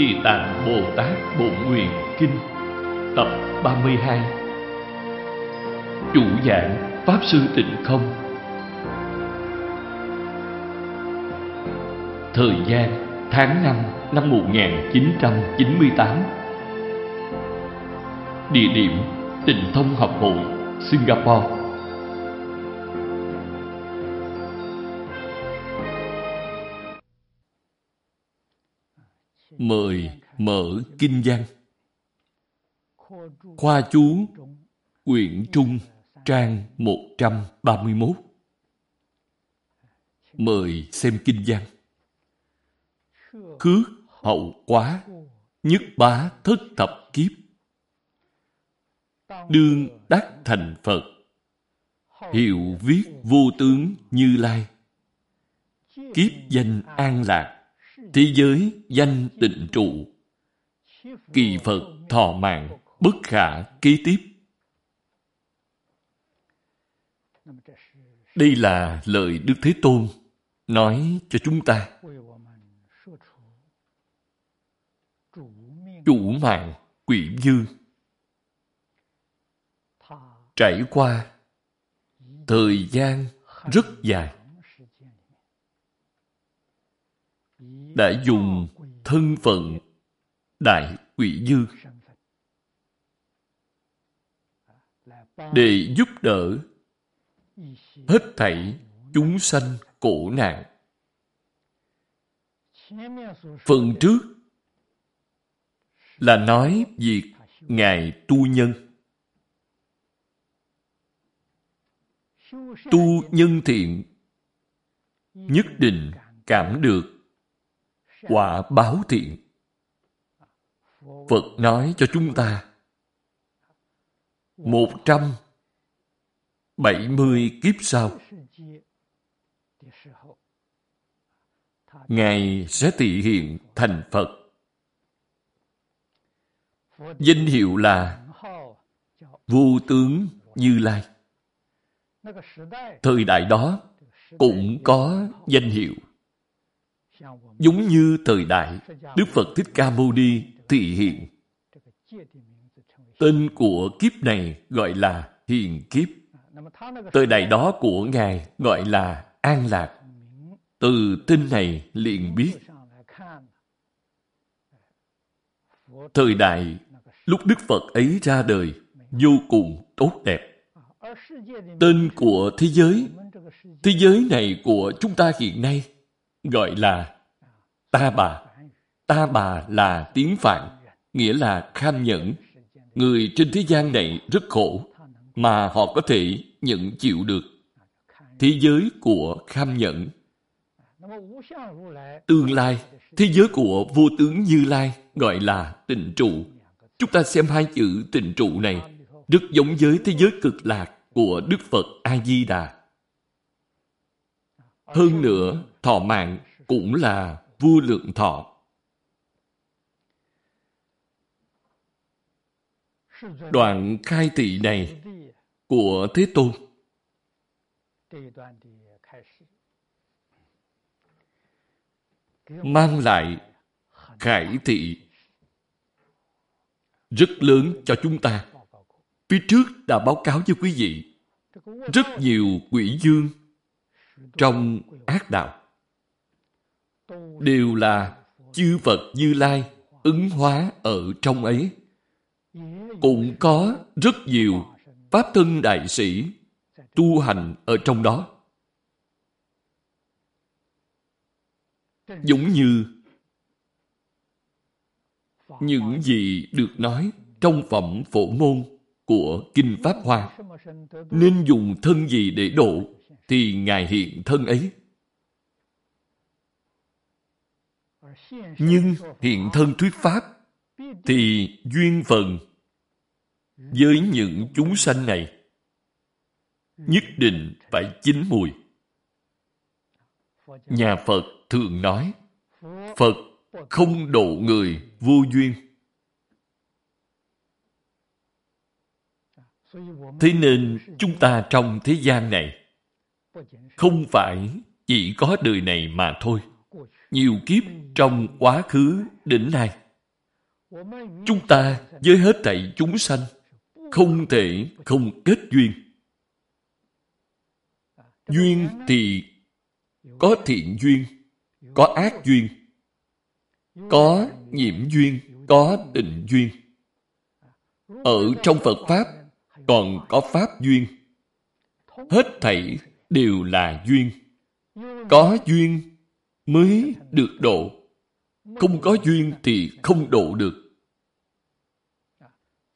Địa Tạng Bồ Tát Bổn Nguyện Kinh, Tập 32 Chủ giảng Pháp Sư Tịnh Không. Thời gian tháng 5 năm 1998 Địa điểm Tịnh Thông Học Hội, Singapore. Mời mở kinh văn. Khoa chú, Quyển Trung, Trang 131 Mời xem kinh văn. Khước hậu quá, Nhất bá thất thập kiếp. Đương đắc thành Phật Hiệu viết vô tướng như lai. Kiếp danh an lạc Thế giới danh tịnh trụ, Kỳ Phật thọ mạng Bất khả kế tiếp Đây là lời Đức Thế Tôn nói cho chúng ta. Chủ mạng quỷ dư trải qua thời gian rất dài đã dùng thân phận đại quỷ dư để giúp đỡ hết thảy chúng sanh khổ nạn. Phần trước là nói việc Ngài tu nhân. Tu nhân thiện nhất định cảm được quả báo thiện. Phật nói cho chúng ta, một trăm bảy mươi kiếp sau, Ngài sẽ thị hiện thành Phật. Danh hiệu là Vô tướng Như Lai. Thời đại đó cũng có danh hiệu Giống như thời đại Đức Phật Thích Ca Mâu Ni thị hiện. Tên của kiếp này gọi là hiền kiếp. Thời đại đó của Ngài gọi là an lạc. Từ tên này liền biết thời đại lúc Đức Phật ấy ra đời vô cùng tốt đẹp. Tên của thế giới, thế giới này của chúng ta hiện nay gọi là ta bà. Ta bà là tiếng Phạn, nghĩa là kham nhẫn. Người trên thế gian này rất khổ, mà họ có thể nhận chịu được. Thế giới của kham nhẫn. Tương lai, thế giới của vô tướng Như Lai gọi là tịnh trụ. Chúng ta xem hai chữ tịnh trụ này rất giống với thế giới cực lạc của Đức Phật A-di-đà. Hơn nữa, thọ mạng cũng là vô lượng thọ. Đoạn khai thị này của Thế Tôn mang lại khải thị rất lớn cho chúng ta. Phía trước đã báo cáo với quý vị rất nhiều quỷ dương trong ác đạo đều là chư Phật Như Lai ứng hóa ở trong ấy. Cũng có rất nhiều Pháp thân đại sĩ tu hành ở trong đó. Giống như những gì được nói trong phẩm phổ môn của Kinh Pháp Hoa, nên dùng thân gì để độ thì Ngài hiện thân ấy. Nhưng hiện thân thuyết Pháp thì duyên phần với những chúng sanh này nhất định phải chín mùi. Nhà Phật thường nói, Phật không độ người vô duyên. Thế nên chúng ta trong thế gian này không phải chỉ có đời này mà thôi. Nhiều kiếp trong quá khứ đến nay Chúng ta với hết thảy chúng sanh không thể không kết duyên. Duyên thì có thiện duyên, có ác duyên, có nhiễm duyên, có tình duyên. Ở trong Phật Pháp còn có Pháp duyên. Hết thảy đều là duyên. Có duyên mới được độ. Không có duyên thì không độ được.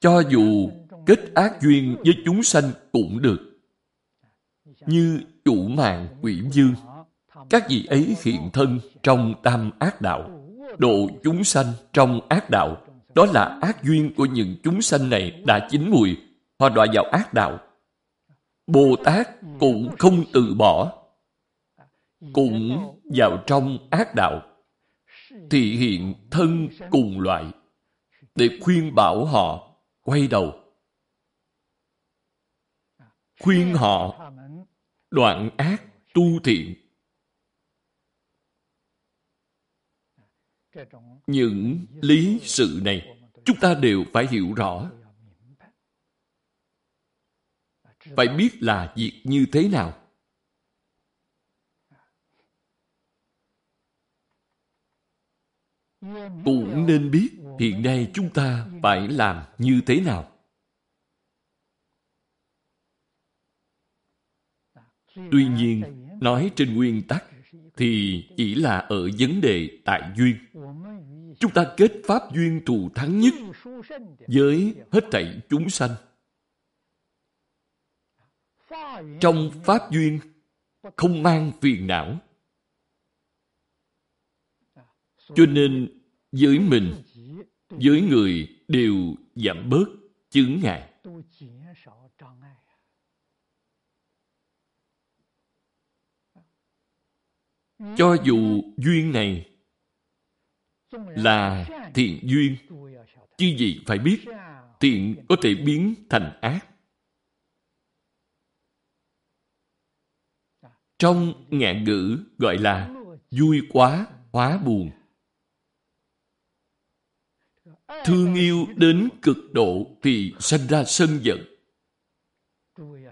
Cho dù kết ác duyên với chúng sanh cũng được. Như chủ mạng quỷ dương, các vị ấy hiện thân trong tam ác đạo, độ chúng sanh trong ác đạo. Đó là ác duyên của những chúng sanh này đã chín mùi, họ đọa vào ác đạo. Bồ Tát cũng không từ bỏ, cũng vào trong ác đạo, thị hiện thân cùng loại, để khuyên bảo họ quay đầu. Khuyên họ đoạn ác tu thiện. Những lý sự này chúng ta đều phải hiểu rõ. Phải biết là việc như thế nào. Cũng nên biết hiện nay chúng ta phải làm như thế nào. Tuy nhiên, nói trên nguyên tắc thì chỉ là ở vấn đề tại duyên. Chúng ta kết pháp duyên thù thắng nhất với hết thảy chúng sanh. Trong pháp duyên không mang phiền não. Cho nên với mình, với người đều giảm bớt chướng ngại. Cho dù duyên này là thiện duyên, chứ gì phải biết thiện có thể biến thành ác. Trong ngạn ngữ gọi là vui quá hóa buồn. Thương yêu đến cực độ thì sanh ra sân giận.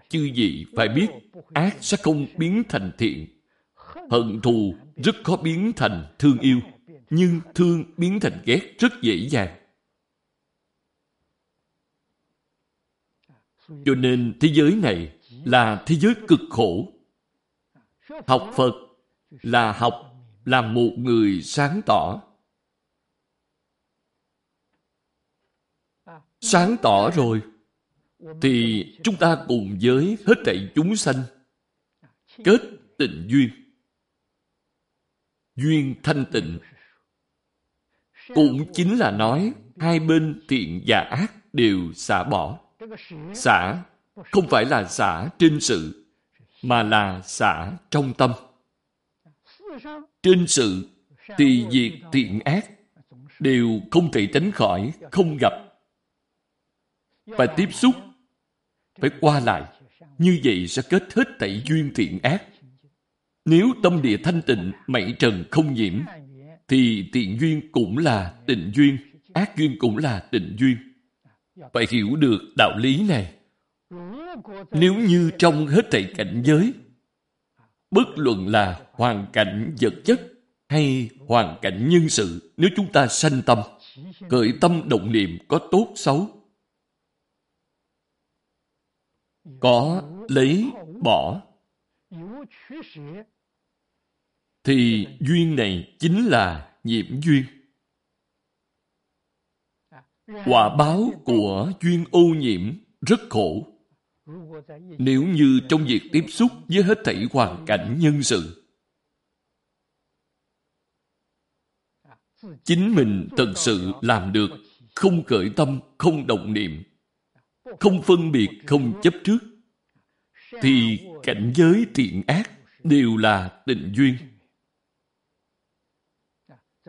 Chư gì phải biết ác sẽ không biến thành thiện Hận thù rất khó biến thành thương yêu, nhưng thương biến thành ghét rất dễ dàng. Cho nên thế giới này là thế giới cực khổ. Học Phật là học làm một người sáng tỏ. Sáng tỏ rồi, thì chúng ta cùng với hết thảy chúng sanh kết tình duyên. Duyên thanh tịnh. Cũng chính là nói hai bên thiện và ác đều xả bỏ. Xả không phải là xả trên sự mà là xả trong tâm. Trên sự thì việc thiện ác đều không thể tránh khỏi không gặp phải tiếp xúc phải qua lại như vậy sẽ kết hết tẩy duyên thiện ác nếu tâm địa thanh tịnh, mảy trần không nhiễm, thì tiện duyên cũng là tịnh duyên, ác duyên cũng là tịnh duyên. Phải hiểu được đạo lý này. Nếu như trong hết thảy cảnh giới, bất luận là hoàn cảnh vật chất hay hoàn cảnh nhân sự, nếu chúng ta sanh tâm, khởi tâm động niệm có tốt xấu, có lấy bỏ thì duyên này chính là nhiễm duyên. Quả báo của duyên ô nhiễm rất khổ. Nếu như trong việc tiếp xúc với hết thảy hoàn cảnh nhân sự, chính mình thật sự làm được không khởi tâm, không động niệm, không phân biệt, không chấp trước, thì cảnh giới thiện ác đều là tình duyên.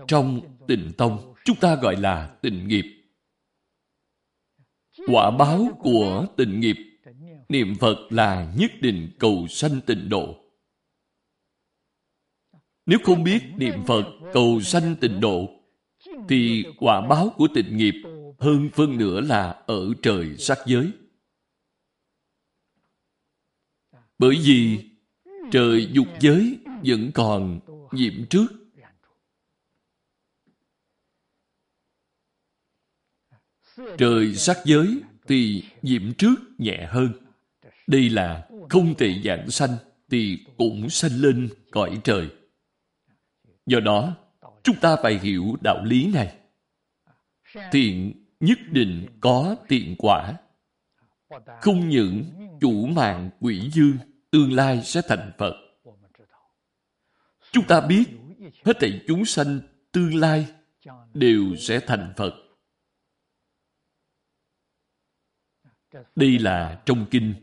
Trong tình tông, chúng ta gọi là tình nghiệp. Quả báo của tình nghiệp, niệm Phật là nhất định cầu sanh tịnh độ. Nếu không biết niệm Phật cầu sanh tịnh độ, thì quả báo của tịnh nghiệp hơn phân nửa là ở trời sắc giới. Bởi vì trời dục giới vẫn còn nhiễm trước. Trời sắc giới thì nhiễm trước nhẹ hơn. Đây là không thể dạng sanh thì cũng sanh lên cõi trời. Do đó, chúng ta phải hiểu đạo lý này. Thiện nhất định có tiện quả. Không những chủ mạng quỷ dương tương lai sẽ thành Phật. Chúng ta biết hết thảy chúng sanh tương lai đều sẽ thành Phật. Đây là trong kinh,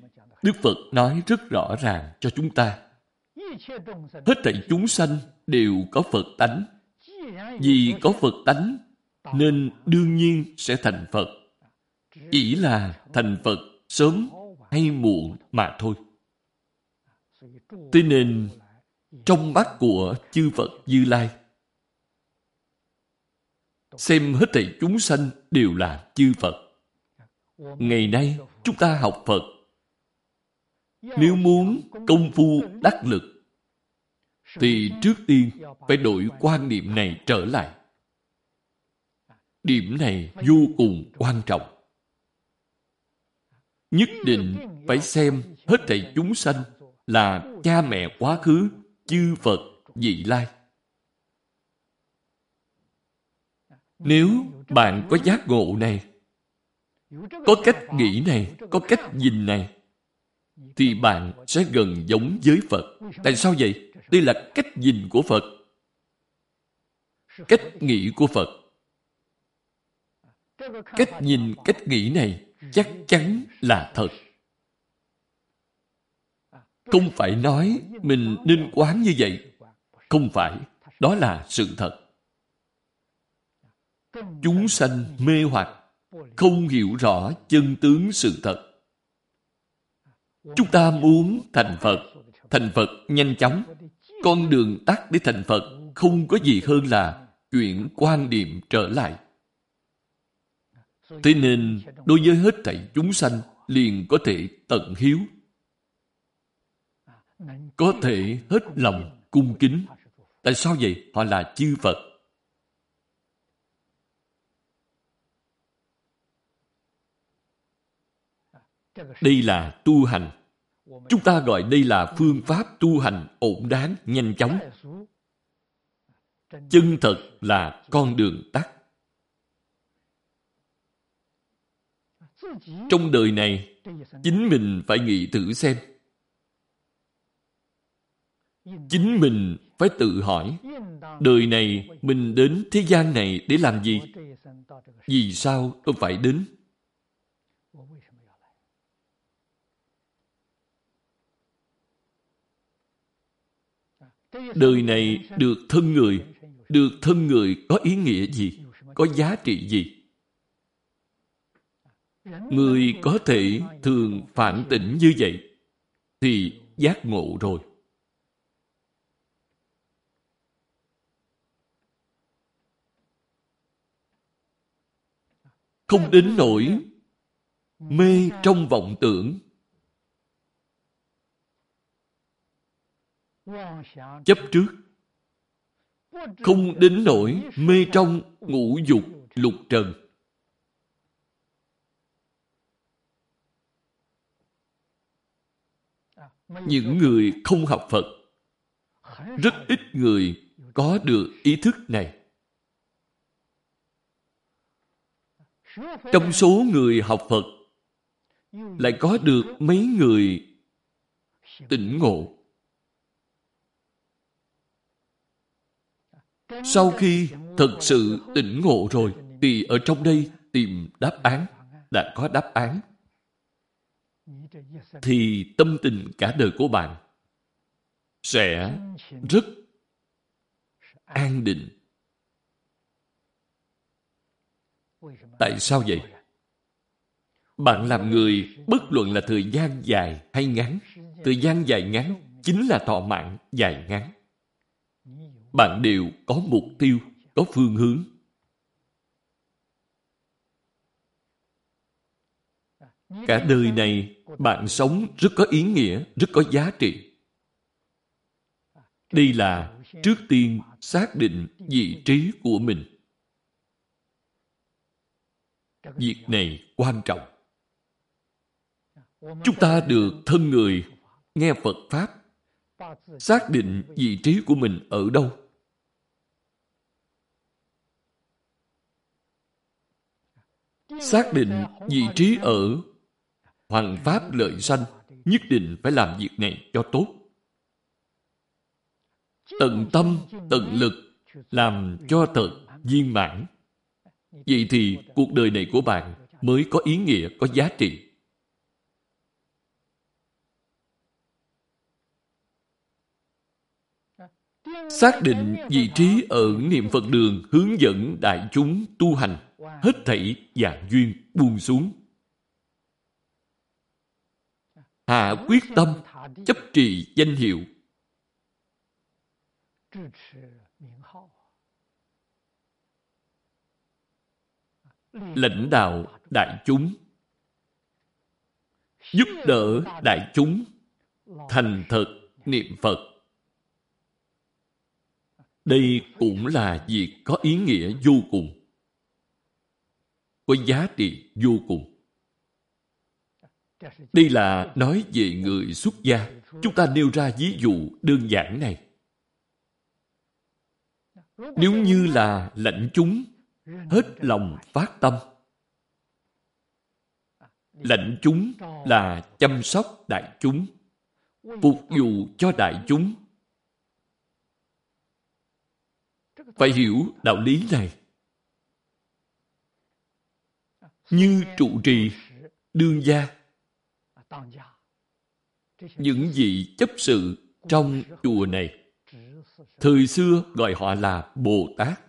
Đức Phật nói rất rõ ràng cho chúng ta. Hết thảy chúng sanh đều có Phật tánh. Vì có Phật tánh nên đương nhiên sẽ thành Phật. Chỉ là thành Phật sớm hay muộn mà thôi. Thế nên, trong mắt của chư Phật Như Lai, xem hết thảy chúng sanh đều là chư Phật. Ngày nay, chúng ta học Phật. Nếu muốn công phu đắc lực, thì trước tiên phải đổi quan niệm này trở lại. Điểm này vô cùng quan trọng. Nhất định phải xem hết thảy chúng sanh là cha mẹ quá khứ, chư Phật, vị lai. Nếu bạn có giác ngộ này, có cách nghĩ này, có cách nhìn này, thì bạn sẽ gần giống với Phật. Tại sao vậy? Đây là cách nhìn của Phật. Cách nghĩ của Phật. Cách nhìn, cách nghĩ này chắc chắn là thật. Không phải nói mình nên quán như vậy. Không phải. Đó là sự thật. Chúng sanh mê hoặc, không hiểu rõ chân tướng sự thật. Chúng ta muốn thành Phật, thành Phật nhanh chóng. Con đường tắt để thành Phật không có gì hơn là chuyển quan điểm trở lại. Thế nên, đối với hết thảy chúng sanh liền có thể tận hiếu. Có thể hết lòng cung kính. Tại sao vậy? Họ là chư Phật. Đây là tu hành. Chúng ta gọi đây là phương pháp tu hành ổn đáng, nhanh chóng. Chân thật là con đường tắt. Trong đời này, chính mình phải nghĩ thử xem. Chính mình phải tự hỏi, đời này mình đến thế gian này để làm gì? Vì sao tôi phải đến? Đời này được thân người, được thân người có ý nghĩa gì? Có giá trị gì? Người có thể thường phản tỉnh như vậy thì giác ngộ rồi. Không đến nỗi mê trong vọng tưởng. Chấp trước. Không đến nỗi mê trong ngũ dục lục trần. Những người không học phật, rất ít người có được ý thức này. Trong số người học phật, lại có được mấy người tỉnh ngộ. Sau khi thật sự tỉnh ngộ rồi, thì ở trong đây tìm đáp án, đã có đáp án thì tâm tình cả đời của bạn sẽ rất an định. Tại sao vậy? Bạn làm người bất luận là thời gian dài hay ngắn, thời gian dài ngắn chính là thọ mạng dài ngắn. Bạn đều có mục tiêu, có phương hướng. Cả đời này bạn sống rất có ý nghĩa, rất có giá trị. Đây là trước tiên xác định vị trí của mình. Việc này quan trọng. Chúng ta được thân người nghe Phật Pháp, xác định vị trí của mình ở đâu. Xác định vị trí ở Hoàng Pháp lợi sanh, nhất định phải làm việc này cho tốt. Tận tâm, tận lực, làm cho thật viên mãn. Vậy thì cuộc đời này của bạn mới có ý nghĩa, có giá trị. Xác định vị trí ở niệm Phật đường hướng dẫn đại chúng tu hành, hết thảy dạng duyên buông xuống. Hạ quyết tâm chấp trì danh hiệu. Lãnh đạo đại chúng. Giúp đỡ đại chúng thành thật niệm phật. Đây cũng là việc có ý nghĩa vô cùng. Có giá trị vô cùng đây là nói về người xuất gia. Chúng ta nêu ra ví dụ đơn giản này. Nếu như là lãnh chúng, hết lòng phát tâm. Lãnh chúng là chăm sóc đại chúng, phục vụ cho đại chúng. Phải hiểu đạo lý này. Như trụ trì, đương gia những vị chấp sự trong chùa này thời xưa gọi họ là bồ tát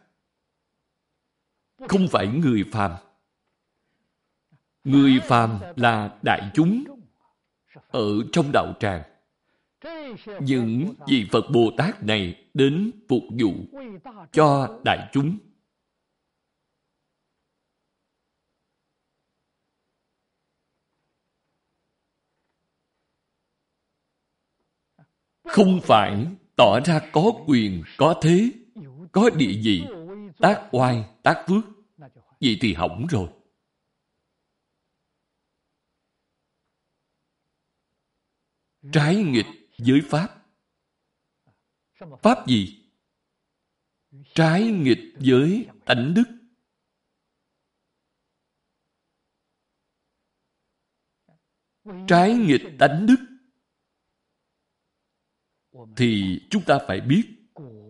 không phải người phàm。Người phàm là đại chúng ở trong đạo tràng。những vị phật bồ tát này đến phục vụ cho đại chúng không phải tỏ ra có quyền, có thế, có địa vị, tác oai, tác phước. Vậy thì hỏng rồi. Trái nghịch với Pháp. Pháp gì? Trái nghịch với tánh đức. Trái nghịch tánh đức thì chúng ta phải biết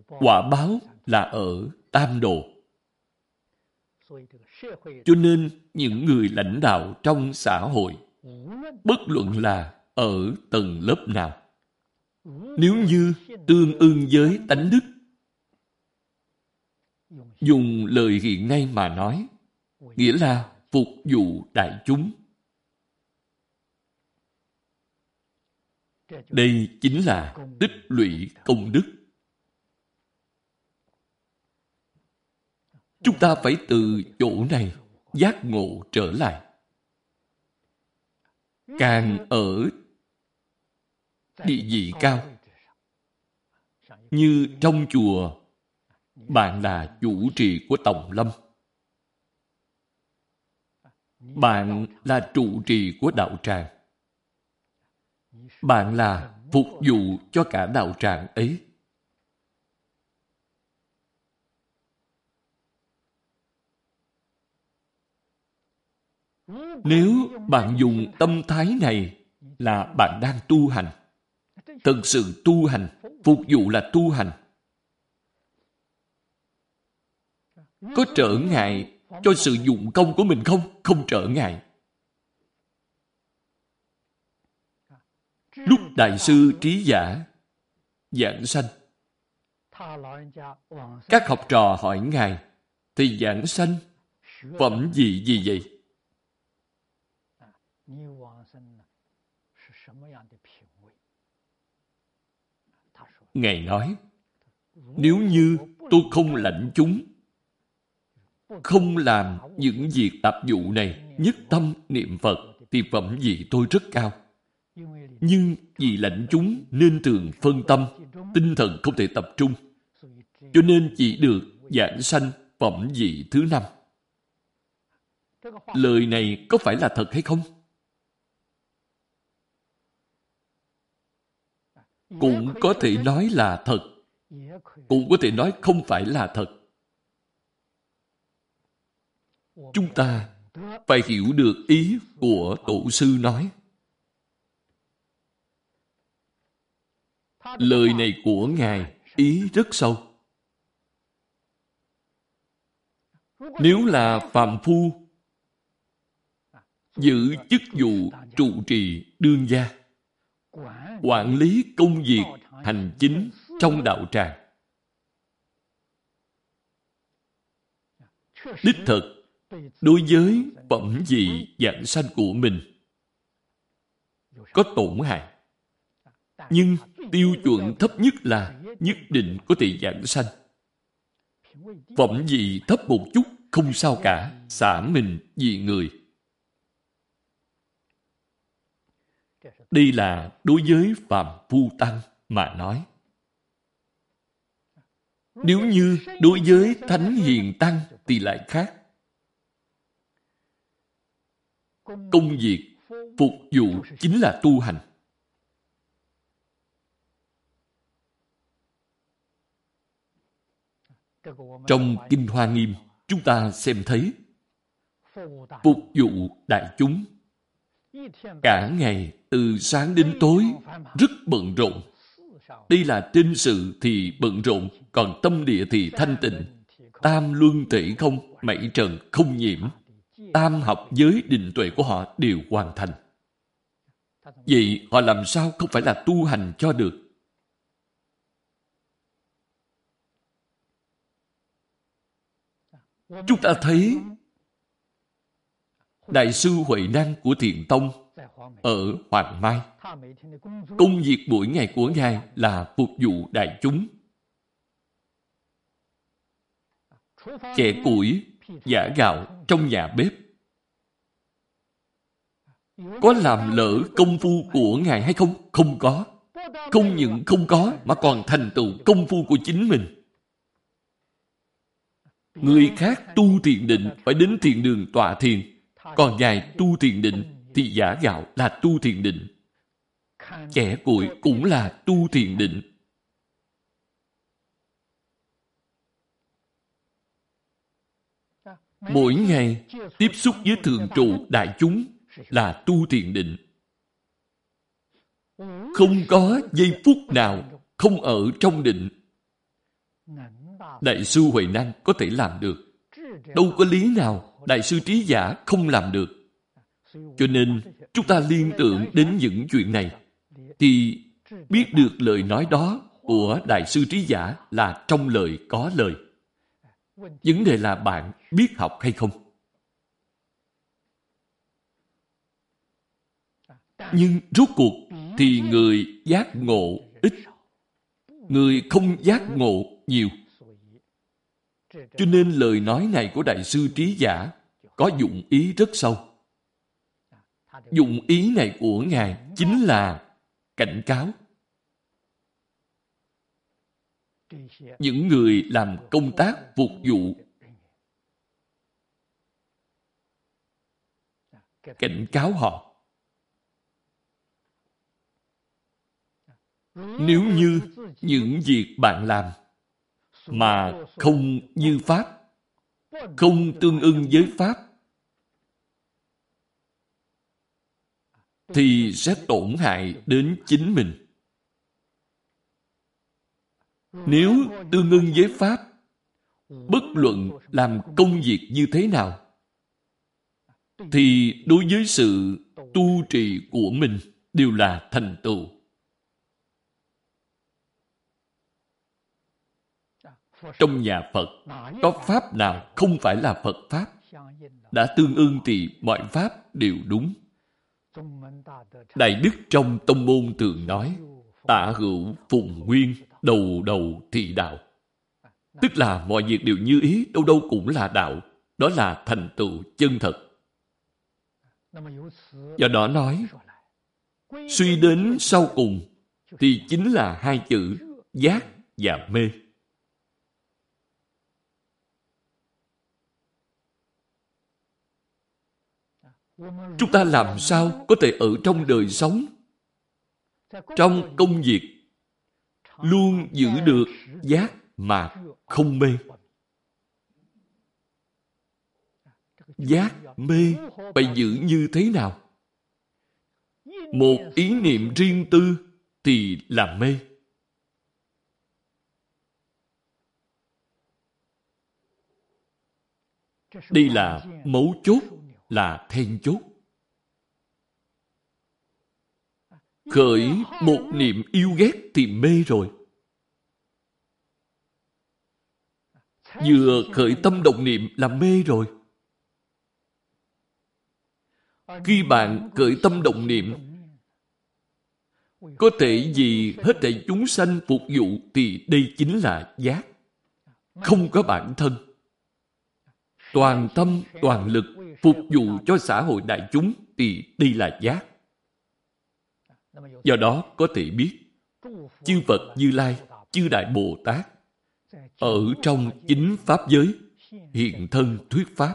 quả báo là ở tam độ. Cho nên những người lãnh đạo trong xã hội, bất luận là ở tầng lớp nào, nếu như tương ưng với tánh đức, dùng lời hiện nay mà nói, nghĩa là phục vụ đại chúng Đây chính là tích lũy công đức. Chúng ta phải từ chỗ này giác ngộ trở lại. Càng ở địa vị cao, như trong chùa, bạn là chủ trì của Tổng Lâm. Bạn là trụ trì của đạo tràng bạn là phục vụ cho cả đạo tràng ấy. Nếu bạn dùng tâm thái này là bạn đang tu hành. Thật sự tu hành, phục vụ là tu hành. Có trở ngại cho sự dụng công của mình không? Không trở ngại. Lúc Đại sư Trí Giả giảng sanh, các học trò hỏi Ngài, thì giảng sanh phẩm gì gì vậy? Ngài nói, nếu như tôi không lãnh chúng, không làm những việc tạp vụ này, nhất tâm niệm Phật, thì phẩm vị tôi rất cao. Nhưng vì lạnh chúng nên thường phân tâm, tinh thần không thể tập trung, cho nên chỉ được giảng sanh phẩm vị thứ năm. Lời này có phải là thật hay không? Cũng có thể nói là thật, cũng có thể nói không phải là thật. Chúng ta phải hiểu được ý của tổ sư nói. Lời này của Ngài ý rất sâu. Nếu là phạm phu, giữ chức vụ trụ trì đương gia, quản lý công việc hành chính trong đạo tràng. Đích thực, đối với phẩm vị dạng sanh của mình có tổn hại. Nhưng tiêu chuẩn thấp nhất là nhất định có thể giảng sanh. Phẩm vị thấp một chút không sao cả, xả mình vì người. Đây là đối với Phạm Phu Tăng mà nói. Nếu như đối với Thánh Hiền Tăng thì lại khác. Công việc phục vụ chính là tu hành. Trong Kinh Hoa Nghiêm, chúng ta xem thấy phục vụ đại chúng cả ngày từ sáng đến tối rất bận rộn. Đây là trên sự thì bận rộn, còn tâm địa thì thanh tịnh. Tam luân thể không, mảy trần không nhiễm. Tam học giới định tuệ của họ đều hoàn thành. Vậy họ làm sao không phải là tu hành cho được? Chúng ta thấy Đại sư Huệ Năng của thiền Tông ở Hoàng Mai. Công việc buổi ngày của Ngài là phục vụ đại chúng. Chẻ củi, giả gạo trong nhà bếp. Có làm lỡ công phu của Ngài hay không? Không có. Không những không có mà còn thành tựu công phu của chính mình. Người khác tu thiền định phải đến thiền đường tọa thiền. Còn Ngài tu thiền định thì giả gạo là tu thiền định. Trẻ cuội cũng là tu thiền định. Mỗi ngày tiếp xúc với thường trụ đại chúng là tu thiền định. Không có giây phút nào không ở trong định. Đại sư Huệ Năng có thể làm được. Đâu có lý nào Đại sư Trí Giả không làm được. Cho nên, chúng ta liên tưởng đến những chuyện này, thì biết được lời nói đó của Đại sư Trí Giả là trong lời có lời. Vấn đề là bạn biết học hay không? Nhưng rốt cuộc thì người giác ngộ ít, người không giác ngộ nhiều. Cho nên lời nói này của Đại sư Trí Giả có dụng ý rất sâu. Dụng ý này của Ngài chính là cảnh cáo. Những người làm công tác phục vụ cảnh cáo họ. Nếu như những việc bạn làm mà không như Pháp, không tương ưng với Pháp, thì sẽ tổn hại đến chính mình. Nếu tương ưng với Pháp, bất luận làm công việc như thế nào, thì đối với sự tu trì của mình đều là thành tựu. Trong nhà Phật, có Pháp nào không phải là Phật Pháp? Đã tương ưng thì mọi Pháp đều đúng. Đại Đức trong Tông Môn thường nói, tạ hữu phùng nguyên, đầu đầu thị đạo. Tức là mọi việc đều như ý, đâu đâu cũng là đạo. Đó là thành tựu chân thật. Do đó nói, suy đến sau cùng thì chính là hai chữ giác và mê. Chúng ta làm sao có thể ở trong đời sống, trong công việc, luôn giữ được giác mà không mê. Giác mê phải giữ như thế nào? Một ý niệm riêng tư thì là mê. Đây là mấu chốt, là then chốt. Khởi một niệm yêu ghét thì mê rồi. Vừa khởi tâm động niệm là mê rồi. Khi bạn khởi tâm động niệm, có thể vì hết thảy chúng sanh phục vụ thì đây chính là giác. Không có bản thân. Toàn tâm, toàn lực phục vụ cho xã hội đại chúng thì đây là giác. Do đó có thể biết chư Phật Như Lai, chư Đại Bồ Tát ở trong chính Pháp giới hiện thân thuyết Pháp.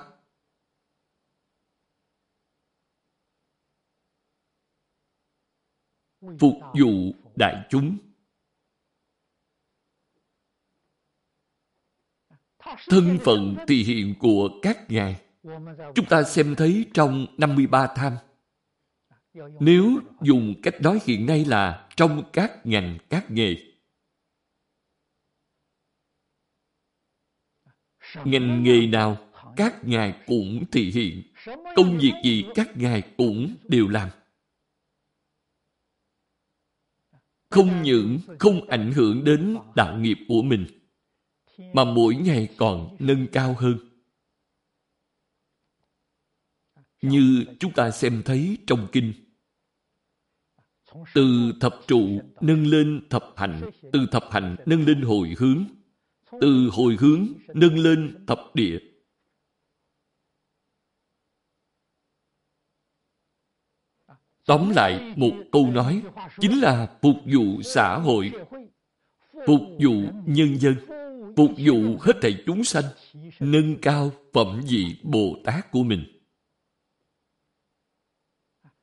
Phục vụ đại chúng. Thân phận tỳ hiện của các ngài chúng ta xem thấy trong 53 tham. Nếu dùng cách nói hiện nay là trong các ngành, các nghề, ngành nghề nào các ngài cũng thị hiện. Công việc gì các ngài cũng đều làm. Không những không ảnh hưởng đến đạo nghiệp của mình mà mỗi ngày còn nâng cao hơn. Như chúng ta xem thấy trong kinh từ thập trụ nâng lên thập hạnh từ thập hạnh nâng lên hồi hướng từ hồi hướng nâng lên thập địa. Tóm lại một câu nói chính là phục vụ xã hội, phục vụ nhân dân, phục vụ hết thảy chúng sanh, nâng cao phẩm vị Bồ Tát của mình.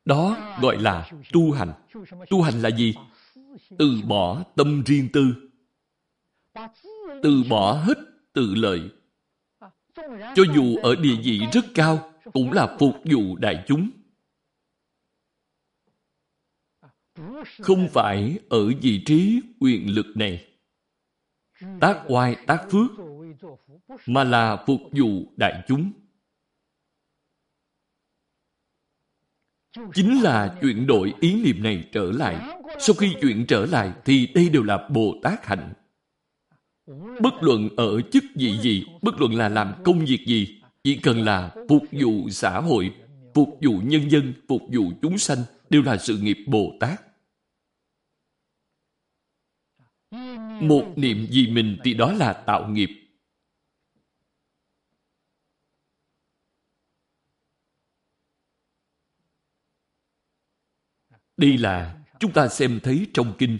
Đó gọi là tu hành. Tu hành là gì? Từ bỏ tâm riêng tư, từ bỏ hết tự lợi. Cho dù ở địa vị rất cao, cũng là phục vụ đại chúng. Không phải ở vị trí quyền lực này, tác oai tác phước, mà là phục vụ đại chúng. Chính là chuyển đổi ý niệm này trở lại. Sau khi chuyển trở lại thì đây đều là Bồ Tát hạnh. Bất luận ở chức vị gì, bất luận là làm công việc gì, chỉ cần là phục vụ xã hội, phục vụ nhân dân, phục vụ chúng sanh, đều là sự nghiệp Bồ Tát. Một niệm vì mình thì đó là tạo nghiệp. Đây là chúng ta xem thấy trong kinh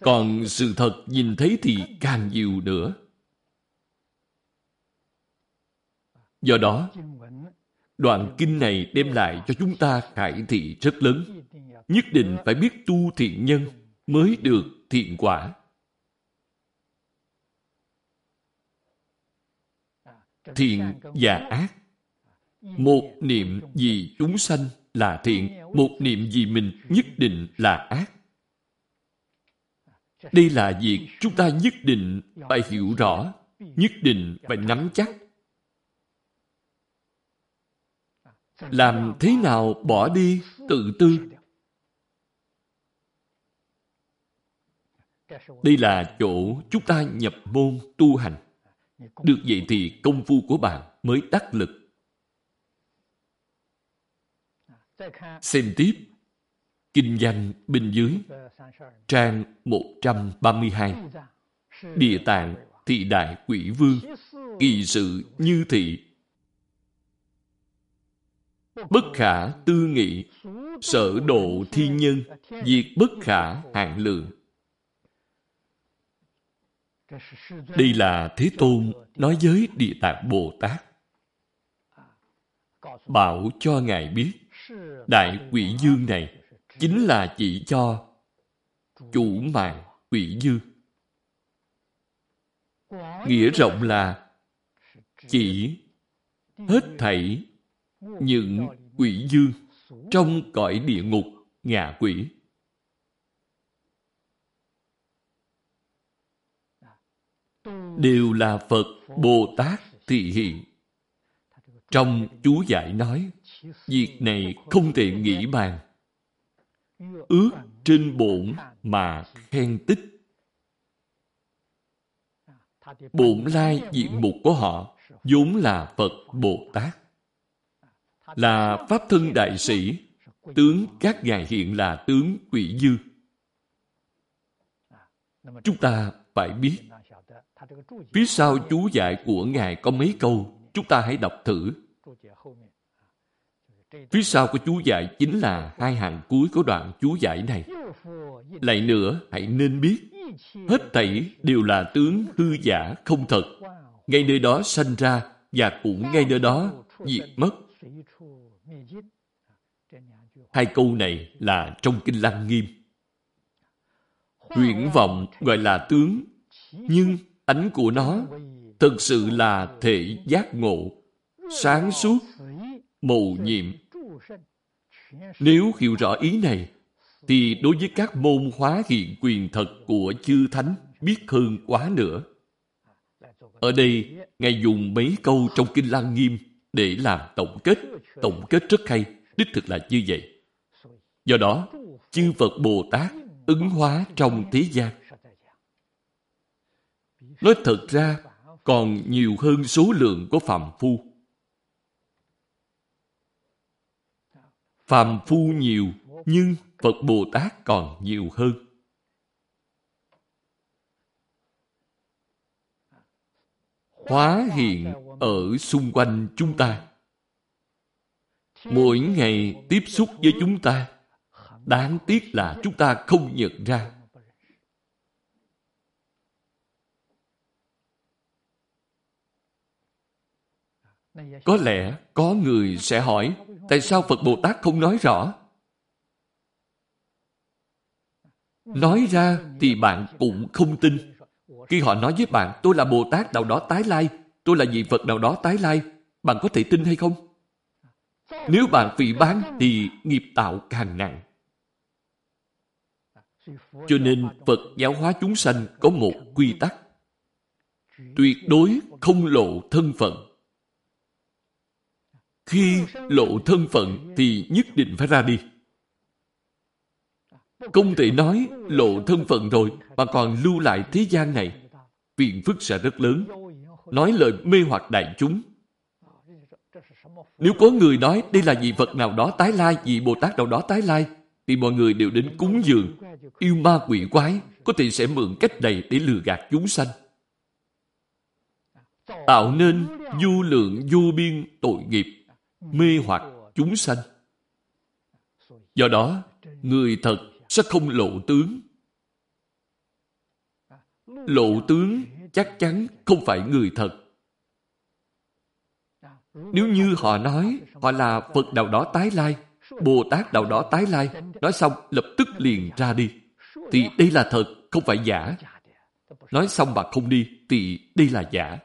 còn sự thật nhìn thấy thì càng nhiều nữa. Do đó, đoạn kinh này đem lại cho chúng ta khải thị rất lớn. Nhất định phải biết tu thiện nhân mới được thiện quả. Thiện và ác Một niệm vì chúng sanh là thiện, một niệm vì mình nhất định là ác. Đây là việc chúng ta nhất định phải hiểu rõ, nhất định phải nắm chắc. Làm thế nào bỏ đi tự tư? Đây là chỗ chúng ta nhập môn tu hành. Được vậy thì công phu của bạn mới đắc lực. Xem tiếp Kinh văn bên dưới, trang 132. Địa tạng thị đại quỷ vương, kỳ sự như thị. bất khả tư nghị, sở độ thiên nhân, diệt bất khả hạn lượng. Đây là Thế Tôn nói với Địa Tạng Bồ Tát. Bảo cho Ngài biết, Đại quỷ dương này chính là chỉ cho chủ mạng quỷ dương. Nghĩa rộng là chỉ hết thảy những quỷ dương trong cõi địa ngục ngạ quỷ. Đều là Phật Bồ Tát thị hiện. Trong chú giải nói, việc này không thể nghĩ bàn. Ước trên bổn mà khen tích. Bổn lai diện mục của họ vốn là Phật Bồ Tát. Là Pháp thân đại sĩ, tướng các ngài hiện là tướng quỷ dư. Chúng ta phải biết, phía sau chú giải của Ngài có mấy câu, chúng ta hãy đọc thử. Phía sau của chú giải chính là hai hàng cuối của đoạn chú giải này. Lại nữa, hãy nên biết, hết thảy đều là tướng hư giả không thật. Ngay nơi đó sanh ra và cũng ngay nơi đó diệt mất. Hai câu này là trong Kinh Lăng Nghiêm. Huyễn vọng gọi là tướng, nhưng ánh của nó thực sự là thể giác ngộ, sáng suốt, mầu nhiệm. Nếu hiểu rõ ý này, thì đối với các môn hóa hiện quyền thật của chư thánh biết hơn quá nữa. Ở đây, Ngài dùng mấy câu trong Kinh Lăng Nghiêm để làm tổng kết. Tổng kết rất hay, đích thực là như vậy. Do đó, chư Phật Bồ Tát ứng hóa trong thế gian. Nói thật ra, còn nhiều hơn số lượng của phàm phu. Phàm phu nhiều, nhưng Phật Bồ Tát còn nhiều hơn. Hóa hiện ở xung quanh chúng ta. Mỗi ngày tiếp xúc với chúng ta, đáng tiếc là chúng ta không nhận ra. Có lẽ có người sẽ hỏi tại sao Phật Bồ Tát không nói rõ? Nói ra thì bạn cũng không tin. Khi họ nói với bạn tôi là Bồ Tát nào đó tái lai, tôi là vị Phật nào đó tái lai, bạn có thể tin hay không? Nếu bạn phỉ bán thì nghiệp tạo càng nặng. Cho nên Phật giáo hóa chúng sanh có một quy tắc. Tuyệt đối không lộ thân phận. Khi lộ thân phận thì nhất định phải ra đi. Không thể nói lộ thân phận rồi mà còn lưu lại thế gian này. Phiền phức sẽ rất lớn. Nói lời mê hoặc đại chúng. Nếu có người nói đây là vị Phật nào đó tái lai, vị Bồ Tát nào đó tái lai, thì mọi người đều đến cúng dường. Yêu ma quỷ quái có thể sẽ mượn cách này để lừa gạt chúng sanh. Tạo nên vô lượng vô biên tội nghiệp mê hoặc chúng sanh. Do đó, người thật sẽ không lộ tướng. Lộ tướng chắc chắn không phải người thật. Nếu như họ nói họ là Phật nào đó tái lai, Bồ Tát nào đó tái lai, nói xong lập tức liền ra đi. Thì đây là thật, không phải giả. Nói xong mà không đi, thì đây là giả.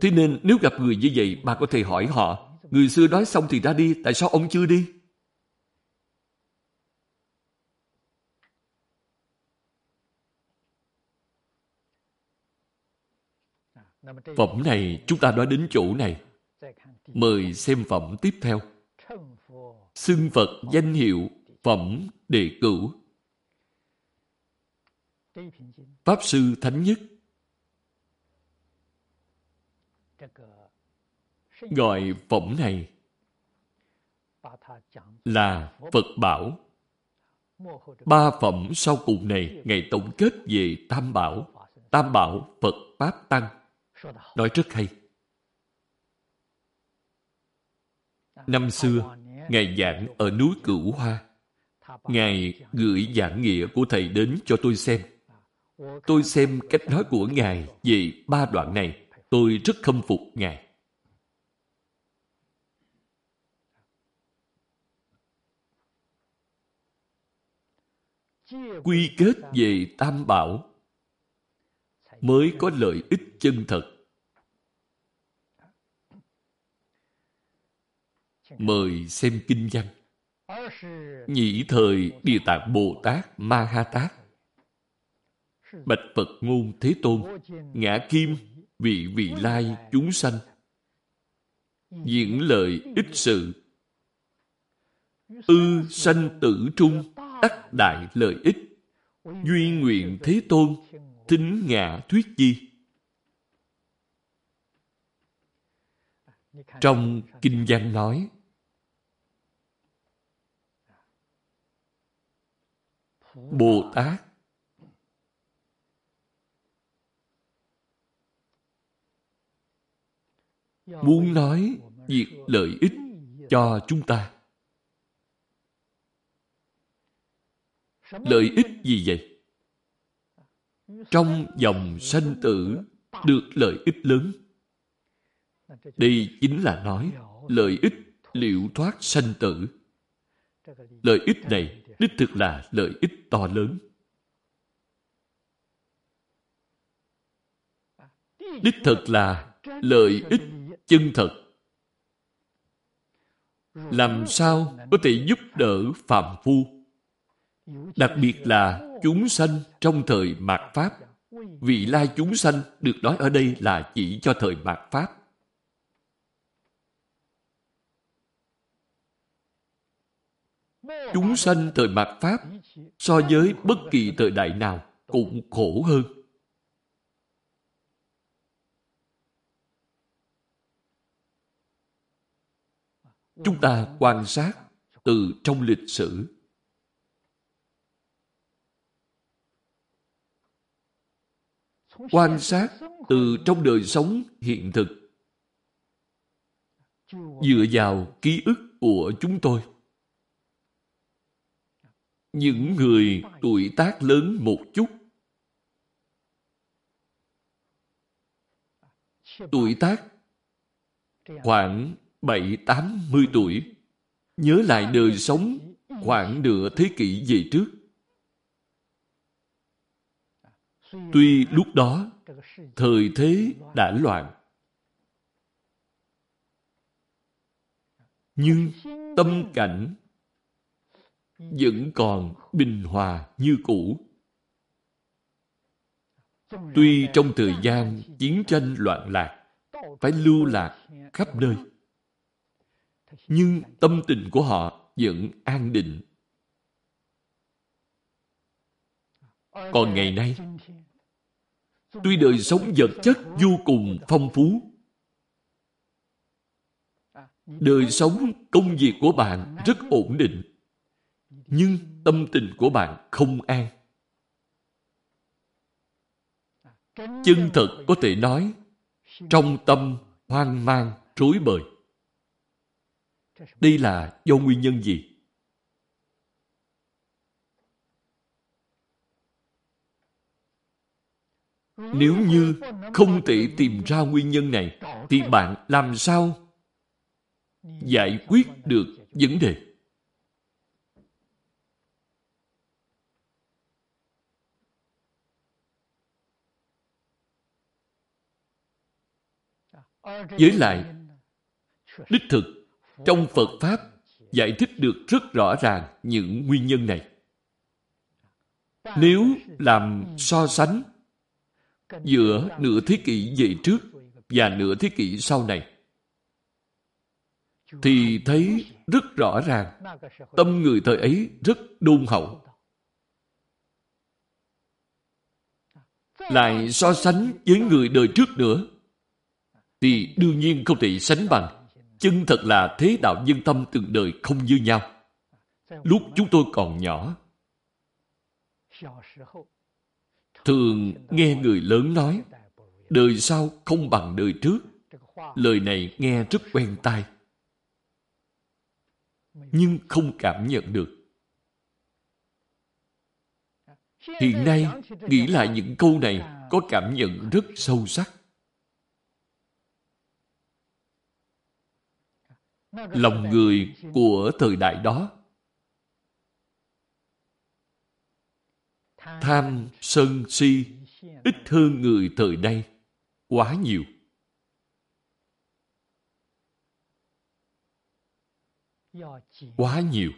Thế nên nếu gặp người như vậy, bà có thể hỏi họ, người xưa nói xong thì ra đi, tại sao ông chưa đi? Phẩm này chúng ta nói đến chỗ này. Mời xem phẩm tiếp theo. Xưng Phật danh hiệu phẩm đề cửu. Pháp Sư Thánh Nhất gọi phẩm này là Phật Bảo. Ba phẩm sau cùng này Ngài tổng kết về Tam Bảo. Tam Bảo Phật Pháp Tăng. Nói rất hay. Năm xưa, Ngài giảng ở núi Cửu Hoa. Ngài gửi giảng nghĩa của Thầy đến cho tôi xem. Tôi xem cách nói của Ngài về ba đoạn này, tôi rất khâm phục Ngài. Quy kết về Tam Bảo mới có lợi ích chân thật. Mời xem kinh văn. Nhị thời Địa Tạng Bồ Tát Ma Ha Tát Bạch Phật ngôn Thế Tôn, Ngã Kim, Vị vị lai chúng sanh, Diễn lợi ích sự Ư sanh tử trung Đắc đại lợi ích, Duy nguyện Thế Tôn Thính ngã thuyết chi Trong Kinh văn nói, Bồ Tát muốn nói việc lợi ích cho chúng ta. Lợi ích gì vậy? Trong dòng sanh tử được lợi ích lớn. Đây chính là nói lợi ích liệu thoát sanh tử. Lợi ích này đích thực là lợi ích to lớn. Đích thực là lợi ích chân thật. Làm sao có thể giúp đỡ phạm phu? Đặc biệt là chúng sanh trong thời mạt Pháp. Vị lai chúng sanh được nói ở đây là chỉ cho thời mạt Pháp. Chúng sanh thời mạt Pháp so với bất kỳ thời đại nào cũng khổ hơn. Chúng ta quan sát từ trong lịch sử. Quan sát từ trong đời sống hiện thực. Dựa vào ký ức của chúng tôi. Những người tuổi tác lớn một chút tuổi tác khoảng bảy tám mươi tuổi, nhớ lại đời sống khoảng nửa thế kỷ về trước. Tuy lúc đó, thời thế đã loạn, nhưng tâm cảnh vẫn còn bình hòa như cũ. Tuy trong thời gian chiến tranh loạn lạc, phải lưu lạc khắp nơi nhưng tâm tình của họ vẫn an định. Còn ngày nay, tuy đời sống vật chất vô cùng phong phú, đời sống công việc của bạn rất ổn định, nhưng tâm tình của bạn không an. Chân thật có thể nói, trong tâm hoang mang, rối bời. Đây là do nguyên nhân gì? Nếu như không thể tìm ra nguyên nhân này, thì bạn làm sao giải quyết được vấn đề? Với lại, đích thực trong Phật Pháp giải thích được rất rõ ràng những nguyên nhân này. Nếu làm so sánh giữa nửa thế kỷ về trước và nửa thế kỷ sau này, thì thấy rất rõ ràng tâm người thời ấy rất đôn hậu. Lại so sánh với người đời trước nữa, thì đương nhiên không thể sánh bằng. Chân thật là thế đạo nhân tâm từng đời không như nhau. Lúc chúng tôi còn nhỏ, thường nghe người lớn nói, đời sau không bằng đời trước. Lời này nghe rất quen tai. nhưng không cảm nhận được. Hiện nay, nghĩ lại những câu này có cảm nhận rất sâu sắc. Lòng người của thời đại đó tham, sân, si ít hơn người thời đây quá nhiều. Quá nhiều.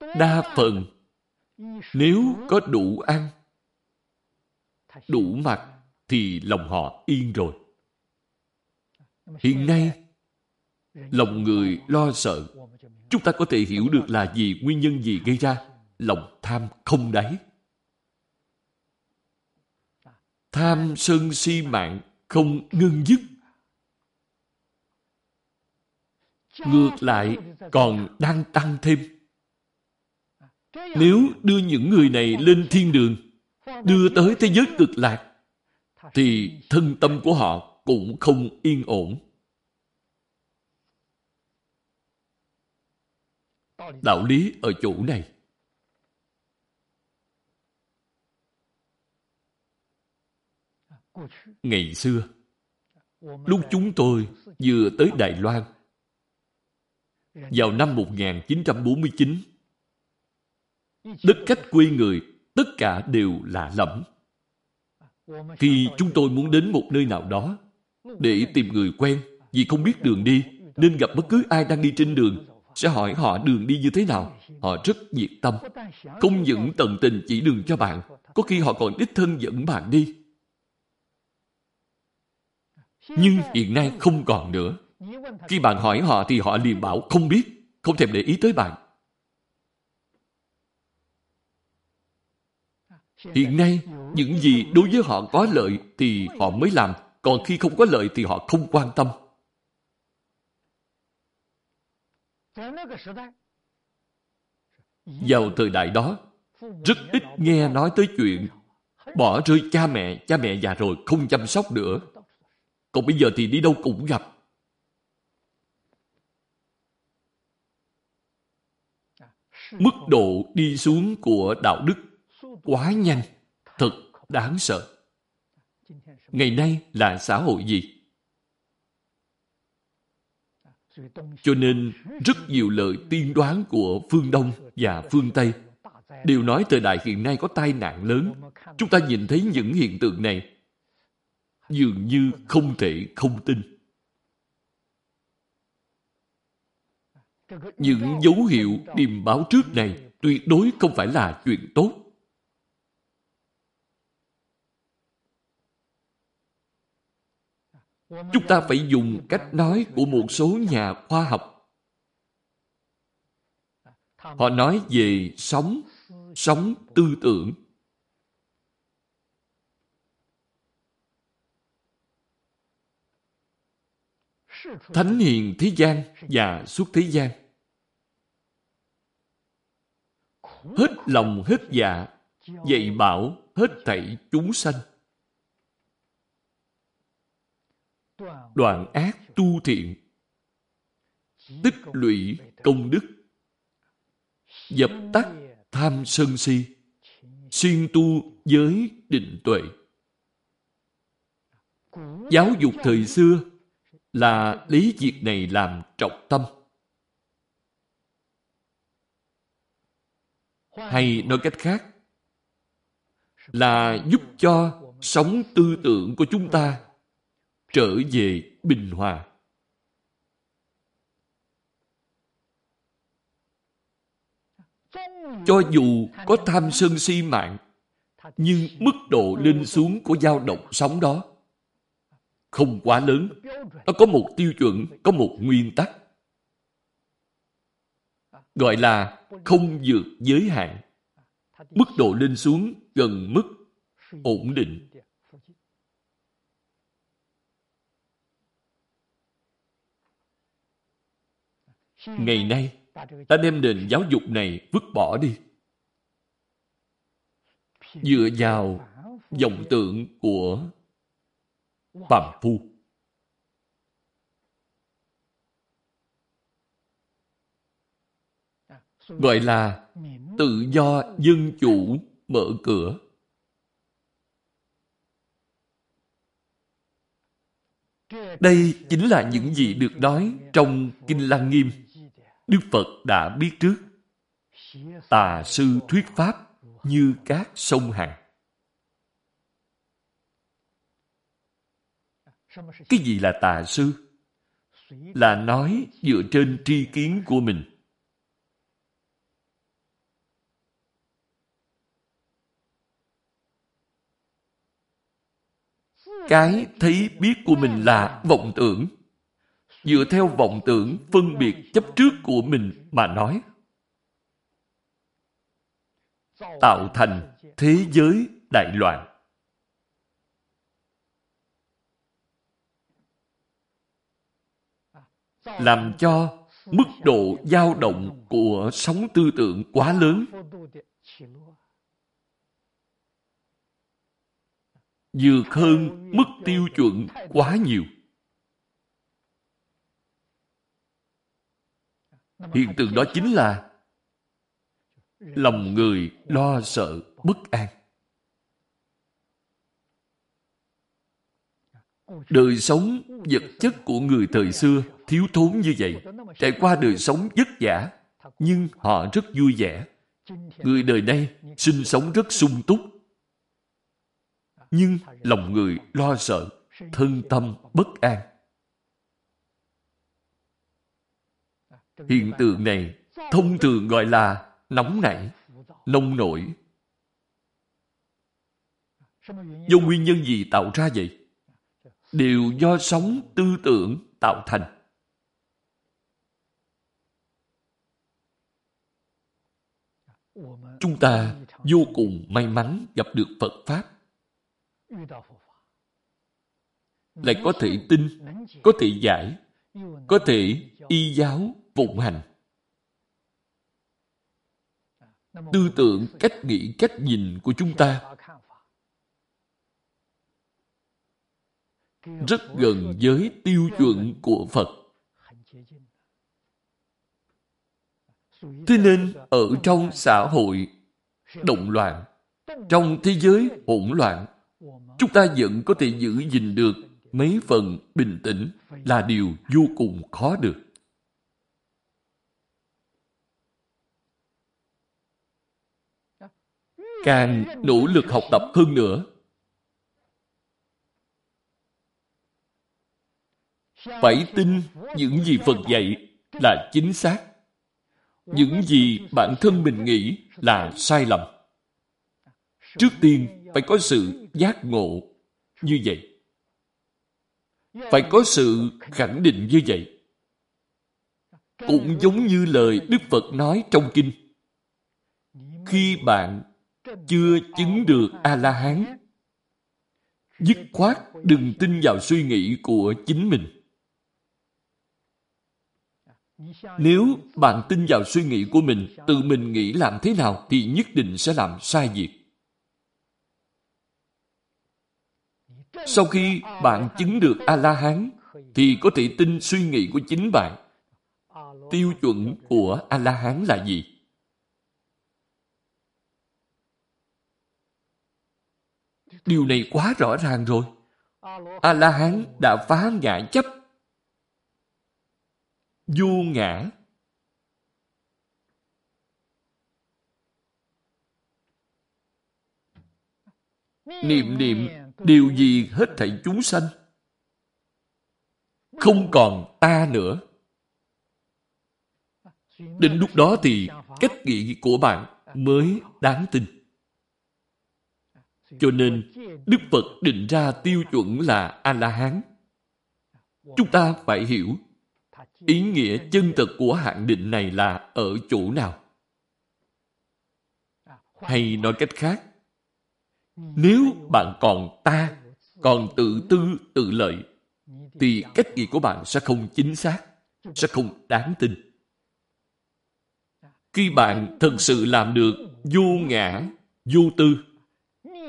Đa phần, nếu có đủ ăn, đủ mặc, thì lòng họ yên rồi. Hiện nay, lòng người lo sợ. Chúng ta có thể hiểu được là gì, nguyên nhân gì gây ra. Lòng tham không đáy. Tham sân si mạng không ngưng dứt. Ngược lại còn đang tăng thêm. Nếu đưa những người này lên thiên đường, đưa tới thế giới cực lạc, thì thân tâm của họ cũng không yên ổn. Đạo lý ở chỗ này. Ngày xưa, lúc chúng tôi vừa tới Đài Loan, vào năm 1949, đất khách quê người tất cả đều lạ lẫm. Khi chúng tôi muốn đến một nơi nào đó để tìm người quen vì không biết đường đi nên gặp bất cứ ai đang đi trên đường sẽ hỏi họ đường đi như thế nào. Họ rất nhiệt tâm. Không những tận tình chỉ đường cho bạn, có khi họ còn đích thân dẫn bạn đi. Nhưng hiện nay không còn nữa. Khi bạn hỏi họ thì họ liền bảo không biết, không thèm để ý tới bạn. Hiện nay, những gì đối với họ có lợi thì họ mới làm, còn khi không có lợi thì họ không quan tâm. Vào thời đại đó, rất ít nghe nói tới chuyện bỏ rơi cha mẹ, cha mẹ già rồi không chăm sóc nữa. Còn bây giờ thì đi đâu cũng gặp. Mức độ đi xuống của đạo đức quá nhanh, thật đáng sợ. Ngày nay là xã hội gì? Cho nên, rất nhiều lời tiên đoán của phương Đông và phương Tây đều nói thời đại hiện nay có tai nạn lớn. Chúng ta nhìn thấy những hiện tượng này dường như không thể không tin. Những dấu hiệu điềm báo trước này tuyệt đối không phải là chuyện tốt. Chúng ta phải dùng cách nói của một số nhà khoa học. Họ nói về sống, sống tư tưởng. Thánh hiền thế gian và suốt thế gian. Hết lòng hết dạ, dạy bảo hết thảy chúng sanh. Đoạn ác tu thiện tích lũy công đức. Dập tắt tham sân si xuyên tu giới định tuệ. Giáo dục thời xưa là lấy việc này làm trọng tâm. Hay nói cách khác là giúp cho sống tư tưởng của chúng ta trở về bình hòa. Cho dù có tham sân si mạng, nhưng mức độ lên xuống của dao động sóng đó không quá lớn. Nó có một tiêu chuẩn, có một nguyên tắc. Gọi là không vượt giới hạn. Mức độ lên xuống gần mức ổn định. Ngày nay, ta đem nền giáo dục này vứt bỏ đi. Dựa vào dòng tượng của Phạm Phu. Gọi là tự do dân chủ mở cửa. Đây chính là những gì được nói trong Kinh Lăng Nghiêm. Đức Phật đã biết trước. Tà sư thuyết pháp như các sông Hằng. Cái gì là tà sư? Là nói dựa trên tri kiến của mình. Cái thấy biết của mình là vọng tưởng. Dựa theo vọng tưởng phân biệt chấp trước của mình mà nói. Tạo thành thế giới đại loạn. làm cho mức độ dao động của sóng tư tưởng quá lớn vượt hơn mức tiêu chuẩn quá nhiều. Hiện tượng đó chính là lòng người lo sợ bất an. Đời sống vật chất của người thời xưa thiếu thốn như vậy, trải qua đời sống vất vả, nhưng họ rất vui vẻ. Người đời nay sinh sống rất sung túc. Nhưng lòng người lo sợ, thân tâm bất an. Hiện tượng này thông thường gọi là nóng nảy, nông nổi. Do nguyên nhân gì tạo ra vậy? Đều do sống tư tưởng tạo thành. Chúng ta vô cùng may mắn gặp được Phật Pháp. Lại có thể tin, có thể giải, có thể y giáo phụng hành. Tư tưởng, cách nghĩ, cách nhìn của chúng ta rất gần với tiêu chuẩn của Phật. Thế nên ở trong xã hội động loạn, trong thế giới hỗn loạn, chúng ta vẫn có thể giữ gìn được mấy phần bình tĩnh là điều vô cùng khó được. Càng nỗ lực học tập hơn nữa, phải tin những gì Phật dạy là chính xác những gì bản thân mình nghĩ là sai lầm. Trước tiên, phải có sự giác ngộ như vậy. Phải có sự khẳng định như vậy. Cũng giống như lời Đức Phật nói trong kinh. Khi bạn chưa chứng được A-la-hán, dứt khoát đừng tin vào suy nghĩ của chính mình. Nếu bạn tin vào suy nghĩ của mình, tự mình nghĩ làm thế nào thì nhất định sẽ làm sai việc. Sau khi bạn chứng được A-la-hán, thì có thể tin suy nghĩ của chính bạn. Tiêu chuẩn của A-la-hán là gì? Điều này quá rõ ràng rồi. A-la-hán đã phá ngã chấp. Vô ngã. Niệm niệm, điều gì hết thảy chúng sanh? Không còn ta nữa. Đến lúc đó thì cách nghĩ của bạn mới đáng tin. Cho nên đức phật định ra tiêu chuẩn là a la hán chúng ta phải hiểu Ý nghĩa chân thực của hạn định này là ở chỗ nào? Hay nói cách khác, nếu bạn còn ta, còn tự tư, tự lợi, thì cách nghĩ của bạn sẽ không chính xác, sẽ không đáng tin. Khi bạn thật sự làm được vô ngã, vô tư,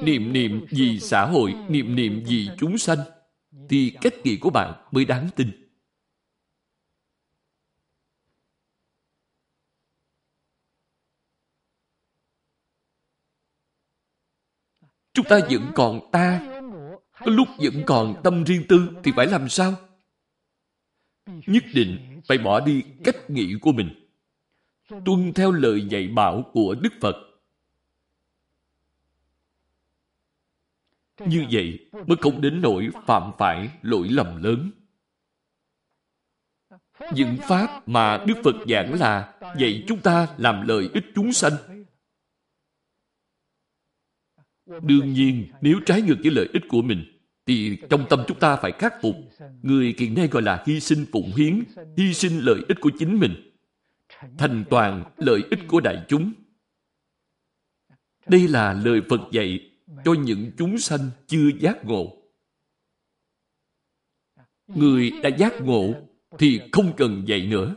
niệm niệm vì xã hội, niệm niệm vì chúng sanh, thì cách nghĩ của bạn mới đáng tin. Chúng ta vẫn còn ta, có lúc vẫn còn tâm riêng tư thì phải làm sao? Nhất định phải bỏ đi cách nghĩ của mình, tuân theo lời dạy bảo của Đức Phật Như vậy mới không đến nỗi phạm phải lỗi lầm lớn. Những pháp mà Đức Phật giảng là dạy chúng ta làm lợi ích chúng sanh. Đương nhiên, nếu trái ngược với lợi ích của mình, thì trong tâm chúng ta phải khắc phục. Người hiện nay gọi là hy sinh phụng hiến, hy sinh lợi ích của chính mình, thành toàn lợi ích của đại chúng. Đây là lời Phật dạy cho những chúng sanh chưa giác ngộ. Người đã giác ngộ thì không cần dạy nữa.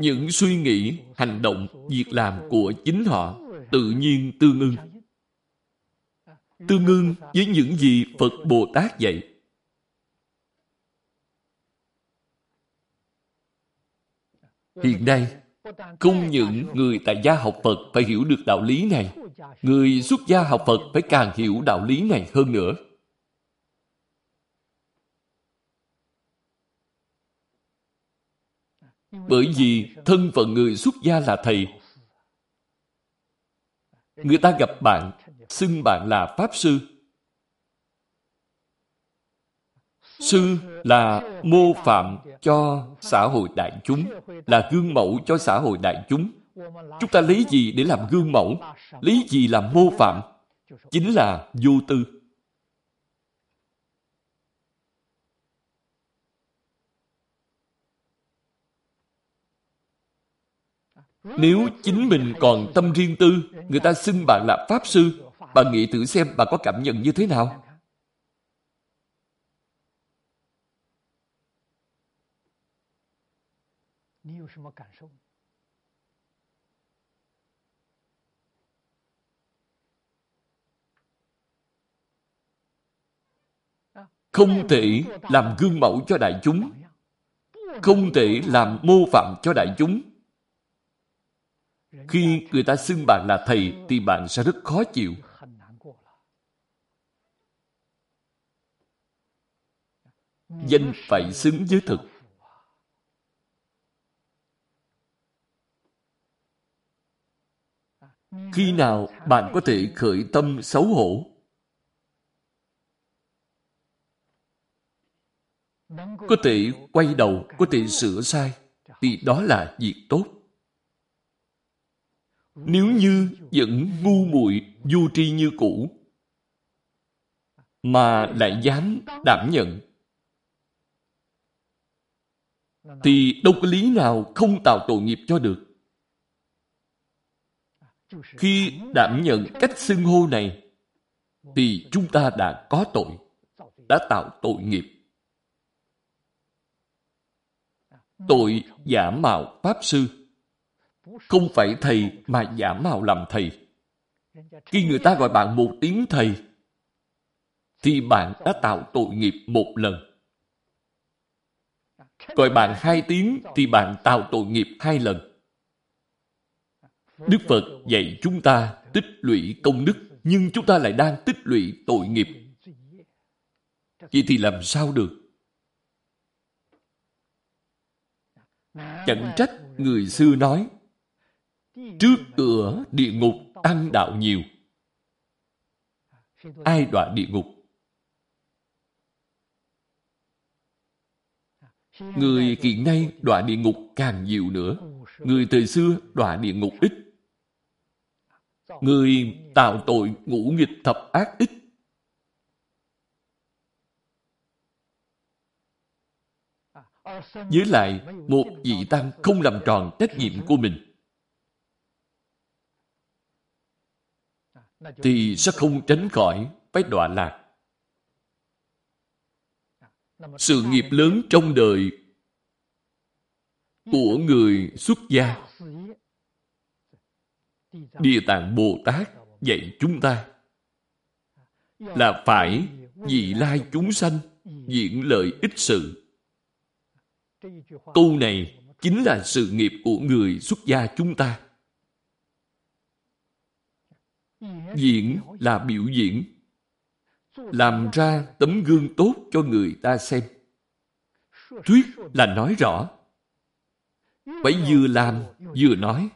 Những suy nghĩ, hành động, việc làm của chính họ tự nhiên tương ưng. Tương ưng với những gì Phật Bồ Tát dạy. Hiện nay, không những người tại gia học Phật phải hiểu được đạo lý này, người xuất gia học Phật phải càng hiểu đạo lý này hơn nữa. Bởi vì thân phận người xuất gia là thầy. Người ta gặp bạn, xưng bạn là Pháp Sư. Sư là mô phạm cho xã hội đại chúng, là gương mẫu cho xã hội đại chúng. Chúng ta lấy gì để làm gương mẫu? Lấy gì làm mô phạm? Chính là vô tư. Nếu chính mình còn tâm riêng tư, người ta xưng bạn là Pháp Sư, bạn nghĩ thử xem bạn có cảm nhận như thế nào? Không thể làm gương mẫu cho đại chúng. Không thể làm mô phạm cho đại chúng khi người ta xưng bạn là thầy thì bạn sẽ rất khó chịu. Danh phải xứng với thực. Khi nào bạn có thể khởi tâm xấu hổ? Có thể quay đầu, có thể sửa sai, thì đó là việc tốt. Nếu như vẫn ngu muội vô tri như cũ, mà lại dám đảm nhận, thì đâu có lý nào không tạo tội nghiệp cho được. Khi đảm nhận cách xưng hô này, thì chúng ta đã có tội, đã tạo tội nghiệp. Tội giả mạo Pháp Sư không phải thầy mà giả mạo làm thầy. Khi người ta gọi bạn một tiếng thầy, thì bạn đã tạo tội nghiệp một lần. Gọi bạn hai tiếng thì bạn tạo tội nghiệp hai lần. Đức Phật dạy chúng ta tích lũy công đức, nhưng chúng ta lại đang tích lũy tội nghiệp. Vậy thì làm sao được? Chẳng trách người xưa nói, Trước cửa địa ngục tăng đạo nhiều. Ai đọa địa ngục? Người hiện nay đọa địa ngục càng nhiều nữa. Người thời xưa đọa địa ngục ít. Người tạo tội ngũ nghịch thập ác ít. Với lại, một vị tăng không làm tròn trách nhiệm của mình. thì sẽ không tránh khỏi phải đọa lạc. Sự nghiệp lớn trong đời của người xuất gia Địa Tạng Bồ Tát dạy chúng ta là phải vì lai chúng sanh diễn lợi ích sự. Câu này chính là sự nghiệp của người xuất gia chúng ta Diễn là biểu diễn. Làm ra tấm gương tốt cho người ta xem. Thuyết là nói rõ. Phải vừa làm, vừa nói.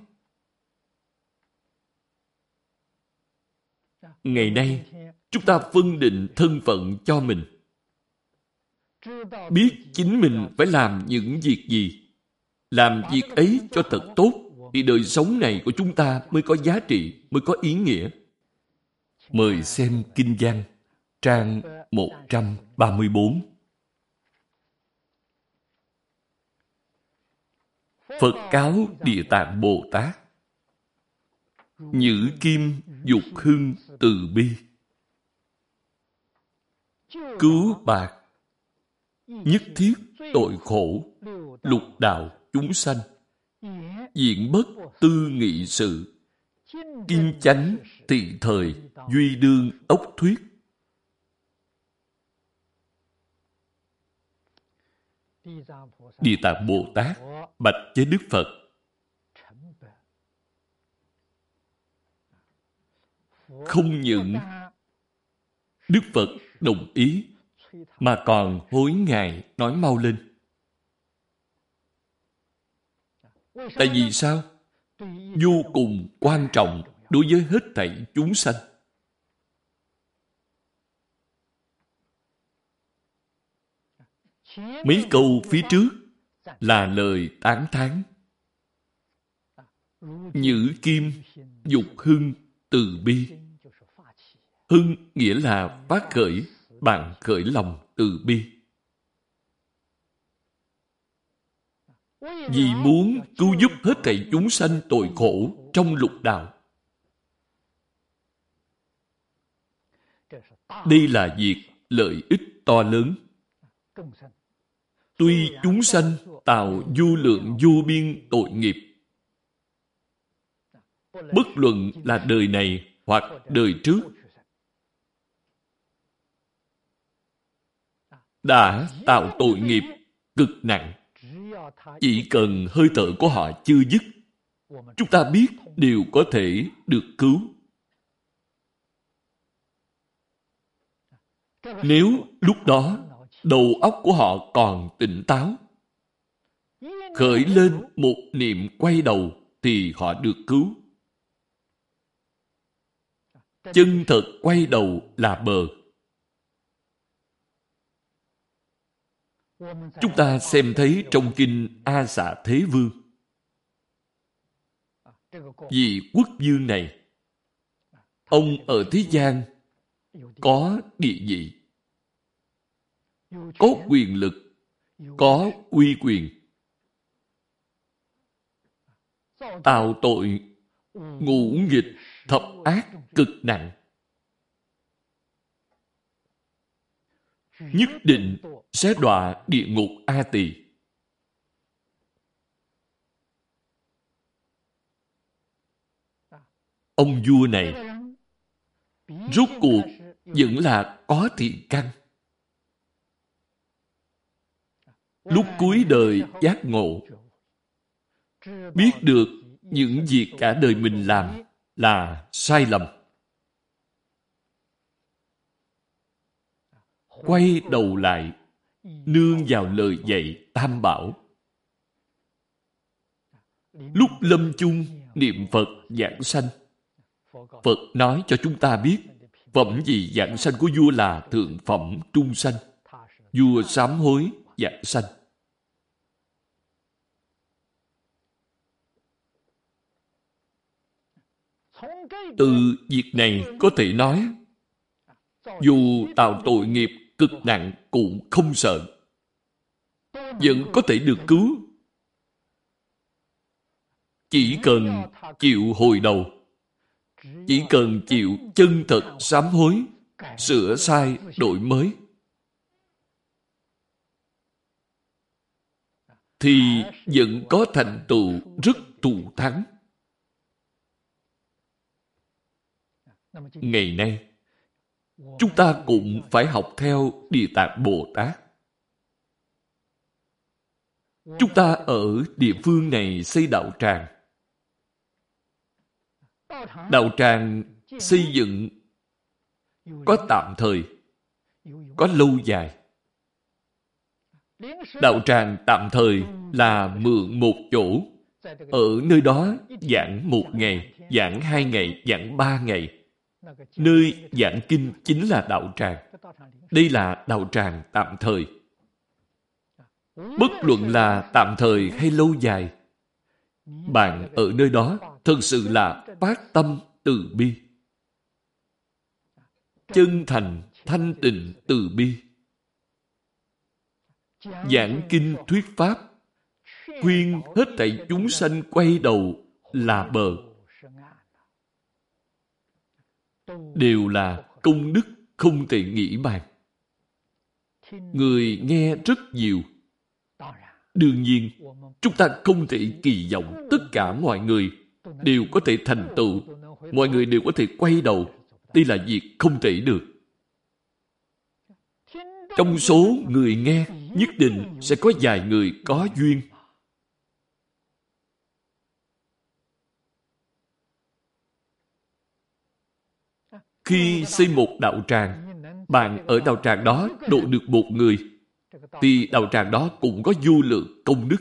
Ngày nay, chúng ta phân định thân phận cho mình. Biết chính mình phải làm những việc gì. Làm việc ấy cho thật tốt, thì đời sống này của chúng ta mới có giá trị, mới có ý nghĩa. Mời xem Kinh văn, trang 134. Phật cáo Địa Tạng Bồ Tát Nhữ kim dục hưng từ bi Cứu bạc Nhất thiết tội khổ, Lục đạo chúng sanh Diện bất tư nghị sự Kim chánh tỳ thời, Duy đương ốc thuyết. Địa Tạng Bồ Tát, bạch với Đức Phật. Không những Đức Phật đồng ý mà còn hối Ngài nói mau lên. Tại vì sao? Vô cùng quan trọng đối với hết thảy chúng sanh. Mấy câu phía trước là lời tán thán. Nhữ kim, dục hưng, từ bi. Hưng nghĩa là phát khởi, bạn khởi lòng từ bi. Vì muốn cứu giúp hết thảy chúng sanh tội khổ trong lục đạo. Đây là việc lợi ích to lớn. Tuy chúng sanh tạo du lượng vô biên tội nghiệp, bất luận là đời này hoặc đời trước, đã tạo tội nghiệp cực nặng. Chỉ cần hơi thở của họ chưa dứt, chúng ta biết đều có thể được cứu. Nếu lúc đó đầu óc của họ còn tỉnh táo, khởi lên một niệm quay đầu thì họ được cứu. Chân thật quay đầu là bờ. Chúng ta xem thấy trong kinh A Xà Thế Vương. vì quốc vương này, ông ở thế gian có địa vị, có quyền lực, có uy quyền. Tạo tội, ngũ nghịch, thập ác cực nặng. Nhất định sẽ đọa địa ngục A Tỳ. Ông vua này rốt cuộc vẫn là có thiện căn. Lúc cuối đời giác ngộ, biết được những việc cả đời mình làm là sai lầm. Quay đầu lại, nương vào lời dạy tam bảo. Lúc lâm chung niệm Phật giảng sanh, Phật nói cho chúng ta biết phẩm gì giảng sanh của vua là thượng phẩm trung sanh. Vua sám hối giảng sanh. Từ việc này có thể nói, dù tạo tội nghiệp cực nặng cũng không sợ. Vẫn có thể được cứu. Chỉ cần chịu hồi đầu. Chỉ cần chịu chân thật sám hối, sửa sai, đổi mới. Thì vẫn có thành tựu rất thù thắng. Ngày nay, chúng ta cũng phải học theo Địa Tạng Bồ Tát. Chúng ta ở địa phương này xây đạo tràng. Đạo tràng xây dựng có tạm thời, có lâu dài. Đạo tràng tạm thời là mượn một chỗ. Ở nơi đó giảng một ngày, giảng hai ngày, giảng ba ngày. Nơi giảng kinh chính là đạo tràng. Đây là đạo tràng tạm thời. Bất luận là tạm thời hay lâu dài, bạn ở nơi đó thật sự là phát tâm từ bi. Chân thành, thanh tịnh, từ bi. Giảng kinh thuyết pháp, khuyên hết thảy chúng sanh quay đầu là bờ. Đều là công đức không thể nghĩ bàn. Người nghe rất nhiều. Đương nhiên, chúng ta không thể kỳ vọng tất cả mọi người đều có thể thành tựu, mọi người đều có thể quay đầu. Đây là việc không thể được. Trong số người nghe, nhất định sẽ có vài người có duyên. Khi xây một đạo tràng, bạn ở đạo tràng đó độ được một người, thì đạo tràng đó cũng có vô lượng công đức.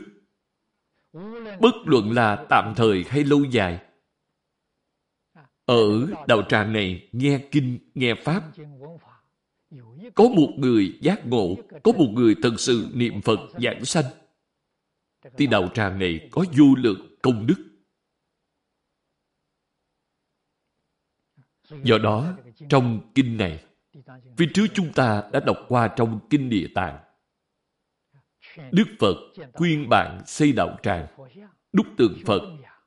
Bất luận là tạm thời hay lâu dài. Ở đạo tràng này nghe kinh, nghe pháp, có một người giác ngộ, có một người thật sự niệm Phật giảng sanh, thì đạo tràng này có vô lượng công đức. Do đó, trong kinh này, vì trước chúng ta đã đọc qua trong kinh Địa Tạng. Đức Phật khuyên bạn xây đạo tràng, đúc tượng Phật,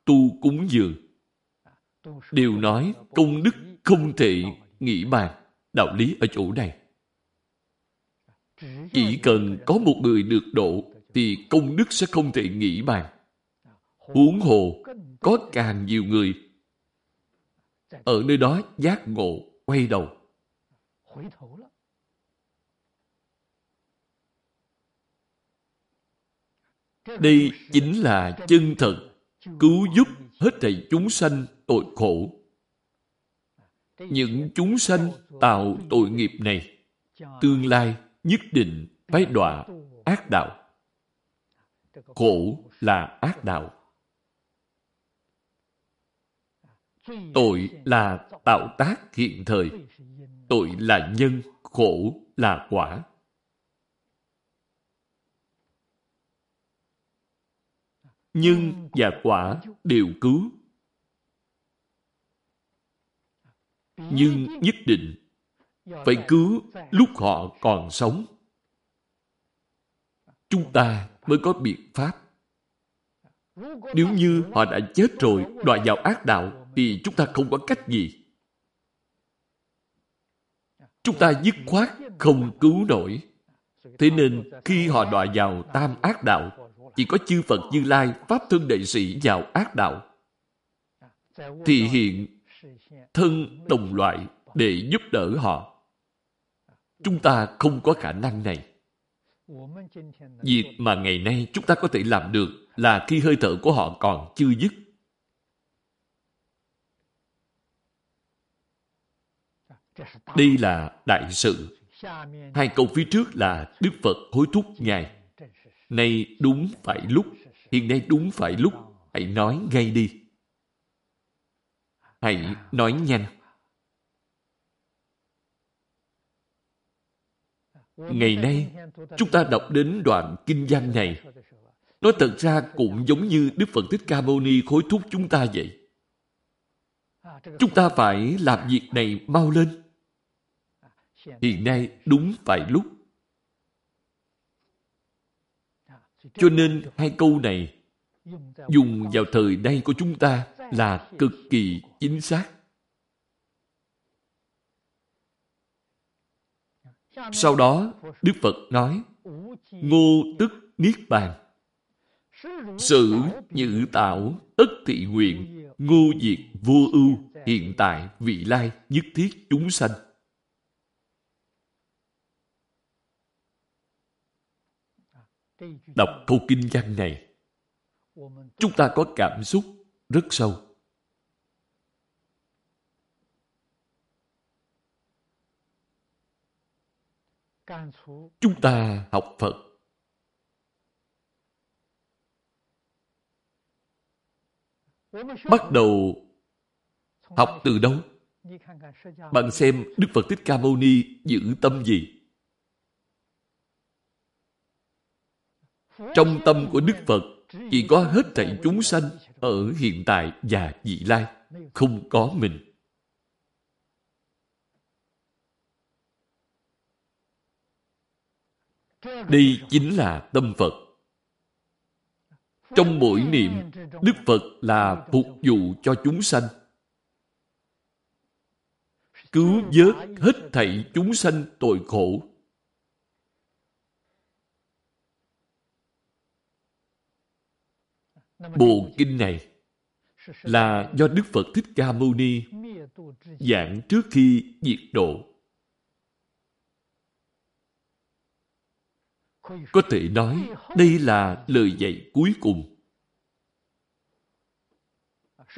tu cúng dường. Đều nói công đức không thể nghĩ bàn. Đạo lý ở chỗ này. Chỉ cần có một người được độ thì công đức sẽ không thể nghĩ bàn. Huống hồ, có càng nhiều người ở nơi đó giác ngộ, quay đầu. Đây chính là chân thật, cứu giúp hết thảy chúng sanh tội khổ. Những chúng sanh tạo tội nghiệp này, tương lai nhất định phải đọa ác đạo. Khổ là ác đạo. Tội là tạo tác hiện thời. Tội là nhân, khổ là quả. Nhân và quả đều cứu. Nhưng nhất định phải cứu lúc họ còn sống. Chúng ta mới có biện pháp. Nếu như họ đã chết rồi, đọa vào ác đạo, thì chúng ta không có cách gì. Chúng ta dứt khoát không cứu nổi. Thế nên khi họ đọa vào tam ác đạo, chỉ có chư Phật Như Lai, Pháp Thân Đệ Sĩ vào ác đạo. Thì hiện thân đồng loại để giúp đỡ họ. Chúng ta không có khả năng này. Việc mà ngày nay chúng ta có thể làm được là khi hơi thở của họ còn chưa dứt. Đây là đại sự. Hai câu phía trước là Đức Phật hối thúc Ngài. Nay đúng phải lúc, hiện nay đúng phải lúc, hãy nói ngay đi. Hãy nói nhanh. Ngày nay, chúng ta đọc đến đoạn kinh văn này. Nói thật ra cũng giống như Đức Phật Thích Ca Mâu Ni khối thúc chúng ta vậy. Chúng ta phải làm việc này mau lên. Hiện nay đúng phải lúc. Cho nên hai câu này dùng vào thời đây của chúng ta là cực kỳ chính xác. Sau đó, Đức Phật nói, Ngô tức Niết Bàn. Sự nhự tạo tất thị nguyện, ngô diệt vô ưu, hiện tại vị lai nhất thiết chúng sanh. Đọc câu kinh văn này, chúng ta có cảm xúc rất sâu. Chúng ta học Phật bắt đầu học từ đâu? Bạn xem Đức Phật Thích Ca Mâu Ni giữ tâm gì? Trong tâm của Đức Phật chỉ có hết thảy chúng sanh ở hiện tại và vị lai, không có mình. Đây chính là tâm Phật. Trong mỗi niệm, Đức Phật là phục vụ cho chúng sanh. Cứu vớt hết thảy chúng sanh tội khổ. Bộ kinh này là do Đức Phật Thích Ca Mâu Ni giảng trước khi diệt độ. Có thể nói đây là lời dạy cuối cùng.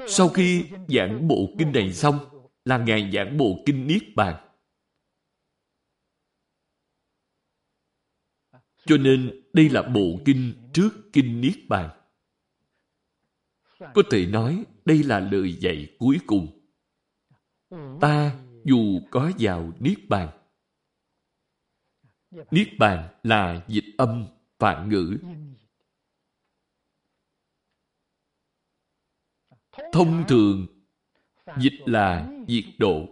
Sau khi giảng bộ kinh này xong, là Ngài giảng bộ kinh Niết Bàn. Cho nên đây là bộ kinh trước kinh Niết Bàn. Có thể nói đây là lời dạy cuối cùng. Ta dù có vào Niết Bàn, Niết bàn là dịch âm phản ngữ. Thông thường, dịch là diệt độ.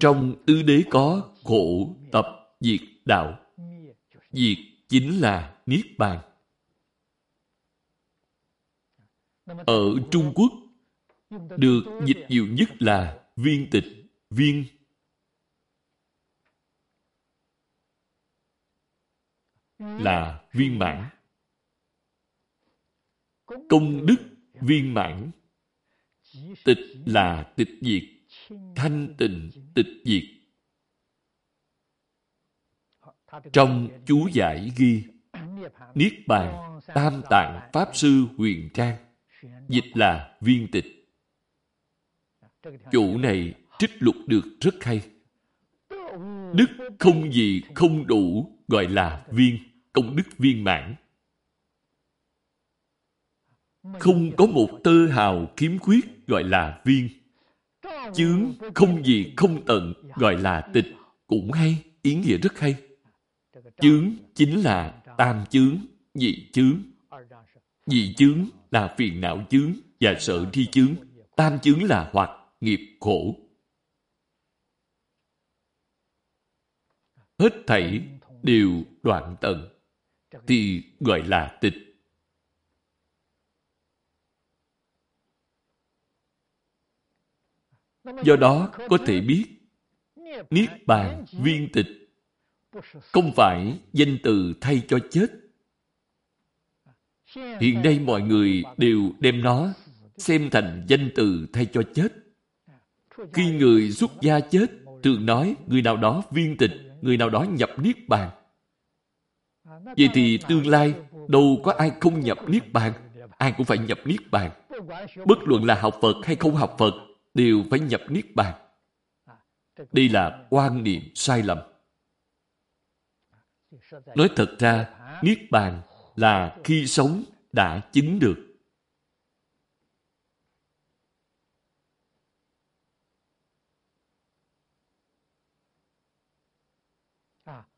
Trong tứ đế có khổ tập diệt đạo. Diệt chính là Niết bàn. Ở Trung Quốc, được dịch nhiều nhất là viên tịch, viên là viên mãn. Công đức viên mãn. Tịch là tịch diệt. Thanh tịnh tịch diệt. Trong chú giải ghi Niết bàn tam tạng Pháp Sư Huyền Trang Dịch là viên tịch Chủ này trích lục được rất hay Đức không gì không đủ gọi là viên công đức viên mãn. Không có một tơ hào kiếm khuyết gọi là viên. Chướng không gì không tận gọi là tịch. Cũng hay, ý nghĩa rất hay. Chướng chính là tam chướng, dị chướng. Dị chướng là phiền não chướng và sợ thi chướng. Tam chướng là hoặc nghiệp, khổ. Hết thảy đều đoạn tận, thì gọi là tịch. Do đó có thể biết, Niết bàn viên tịch không phải danh từ thay cho chết. Hiện nay mọi người đều đem nó xem thành danh từ thay cho chết. Khi người xuất gia chết, thường nói người nào đó viên tịch, người nào đó nhập Niết bàn. Vậy thì tương lai đâu có ai không nhập Niết Bàn. Ai cũng phải nhập Niết Bàn. Bất luận là học Phật hay không học Phật đều phải nhập Niết Bàn. Đây là quan niệm sai lầm. Nói thật ra, Niết Bàn là khi sống đã chứng được.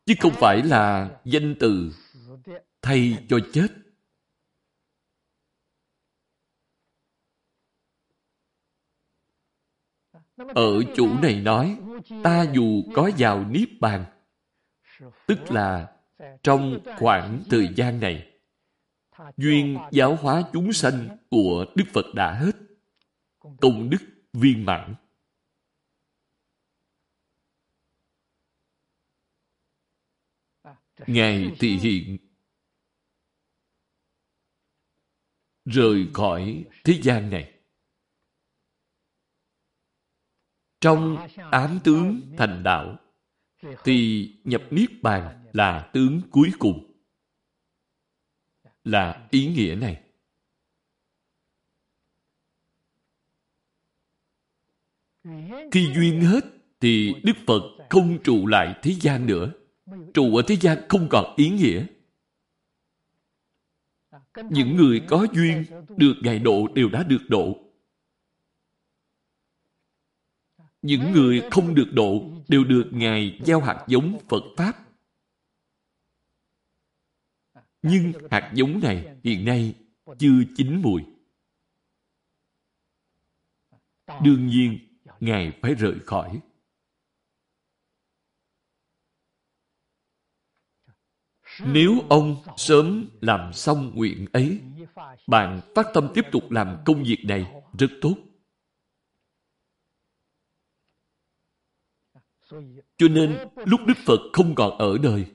chứ không phải là danh từ thay cho chết. Ở chủ này nói, ta dù có vào Niết Bàn, tức là trong khoảng thời gian này, duyên giáo hóa chúng sanh của Đức Phật đã hết, công đức viên mãn. Ngài thị hiện rời khỏi thế gian này. Trong ám tướng thành đạo thì nhập Niết Bàn là tướng cuối cùng. Là ý nghĩa này. Khi duyên hết thì Đức Phật không trụ lại thế gian nữa. Trụ ở thế gian không còn ý nghĩa. Những người có duyên được Ngài độ đều đã được độ. Những người không được độ đều được Ngài gieo hạt giống Phật Pháp. Nhưng hạt giống này hiện nay chưa chín mùi. Đương nhiên, Ngài phải rời khỏi. Nếu ông sớm làm xong nguyện ấy, bạn phát tâm tiếp tục làm công việc này rất tốt. Cho nên, lúc Đức Phật không còn ở đời,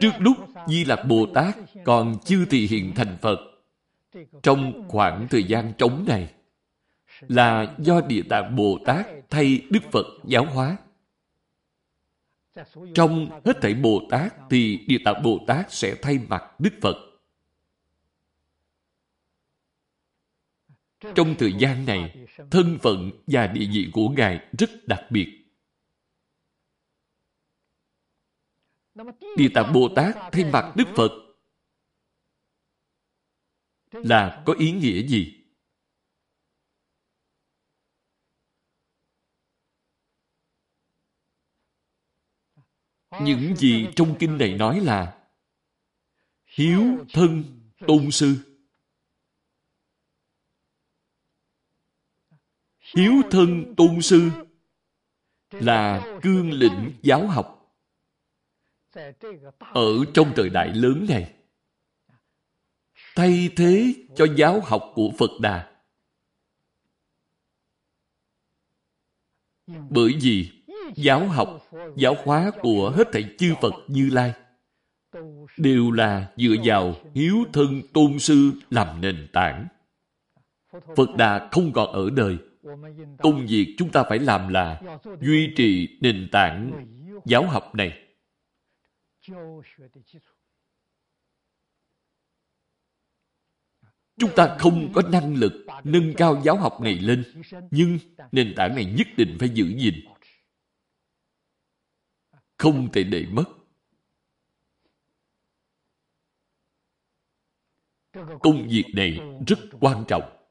trước lúc Di Lạc Bồ Tát còn chưa thị hiện thành Phật, trong khoảng thời gian trống này, là do Địa Tạng Bồ Tát thay Đức Phật giáo hóa. Trong hết thảy Bồ Tát thì Địa Tạng Bồ Tát sẽ thay mặt Đức Phật. Trong thời gian này, thân phận và địa vị của Ngài rất đặc biệt. Địa Tạng Bồ Tát thay mặt Đức Phật là có ý nghĩa gì? Những gì trong kinh này nói là hiếu thân tôn sư. Hiếu thân tôn sư là cương lĩnh giáo học. Ở trong thời đại lớn này, thay thế cho giáo học của Phật Đà. Bởi vì giáo học, giáo hóa của hết thảy chư Phật Như Lai đều là dựa vào hiếu thân tôn sư làm nền tảng. Phật Đà không còn ở đời. Công việc chúng ta phải làm là duy trì nền tảng giáo học này. Chúng ta không có năng lực nâng cao giáo học này lên, nhưng nền tảng này nhất định phải giữ gìn. Không thể để mất. Công việc này rất quan trọng.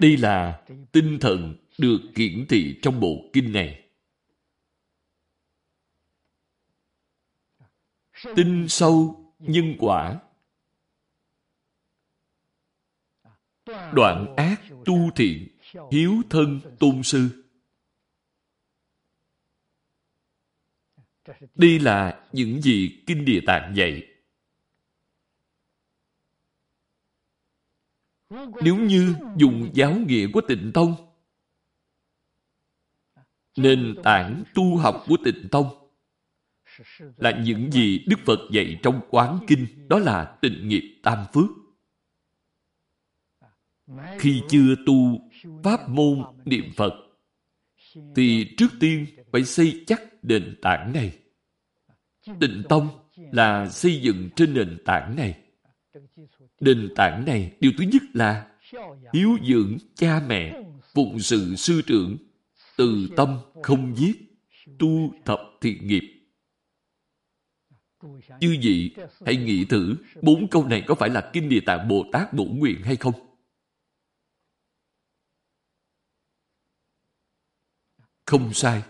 Đây là tinh thần được kiển thị trong bộ kinh này. Tinh sâu nhân quả. Đoạn ác tu thiện hiếu thân tôn sư. Đây là những gì kinh địa tạng dạy. Nếu như dùng giáo nghĩa của tịnh tông nền tảng tu học của tịnh tông là những gì đức phật dạy trong quán kinh đó là tịnh nghiệp tam phước khi chưa tu pháp môn niệm Phật, thì trước tiên phải xây chắc nền tảng này. Tịnh Tông là xây dựng trên nền tảng này. Nền tảng này, điều thứ nhất là hiếu dưỡng cha mẹ, phụng sự sư trưởng, từ tâm không giết, tu thập thiện nghiệp. Chư vị, hãy nghĩ thử, bốn câu này có phải là Kinh Địa Tạng Bồ Tát bổ nguyện hay không? Không sai.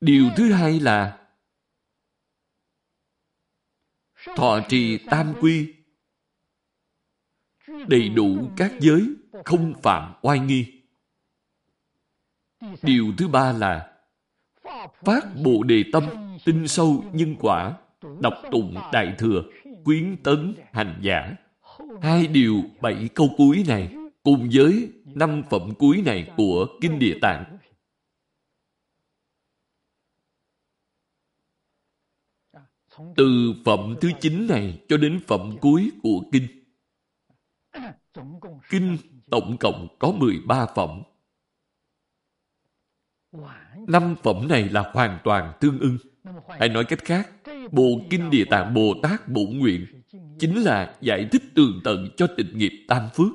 Điều thứ hai là thọ trì tam quy đầy đủ các giới không phạm oai nghi điều thứ ba là phát bộ đề tâm tinh sâu nhân quả, đọc tụng đại thừa, quyến tấn hành giả. Hai điều bảy câu cuối này cùng với năm phẩm cuối này của Kinh Địa Tạng. Từ phẩm thứ chín này cho đến phẩm cuối của Kinh. Kinh tổng cộng có 13 phẩm. Năm phẩm này là hoàn toàn tương ưng. Hay nói cách khác, Bộ Kinh Địa Tạng Bồ Tát Bổn Nguyện chính là giải thích tường tận cho tịnh nghiệp tam phước.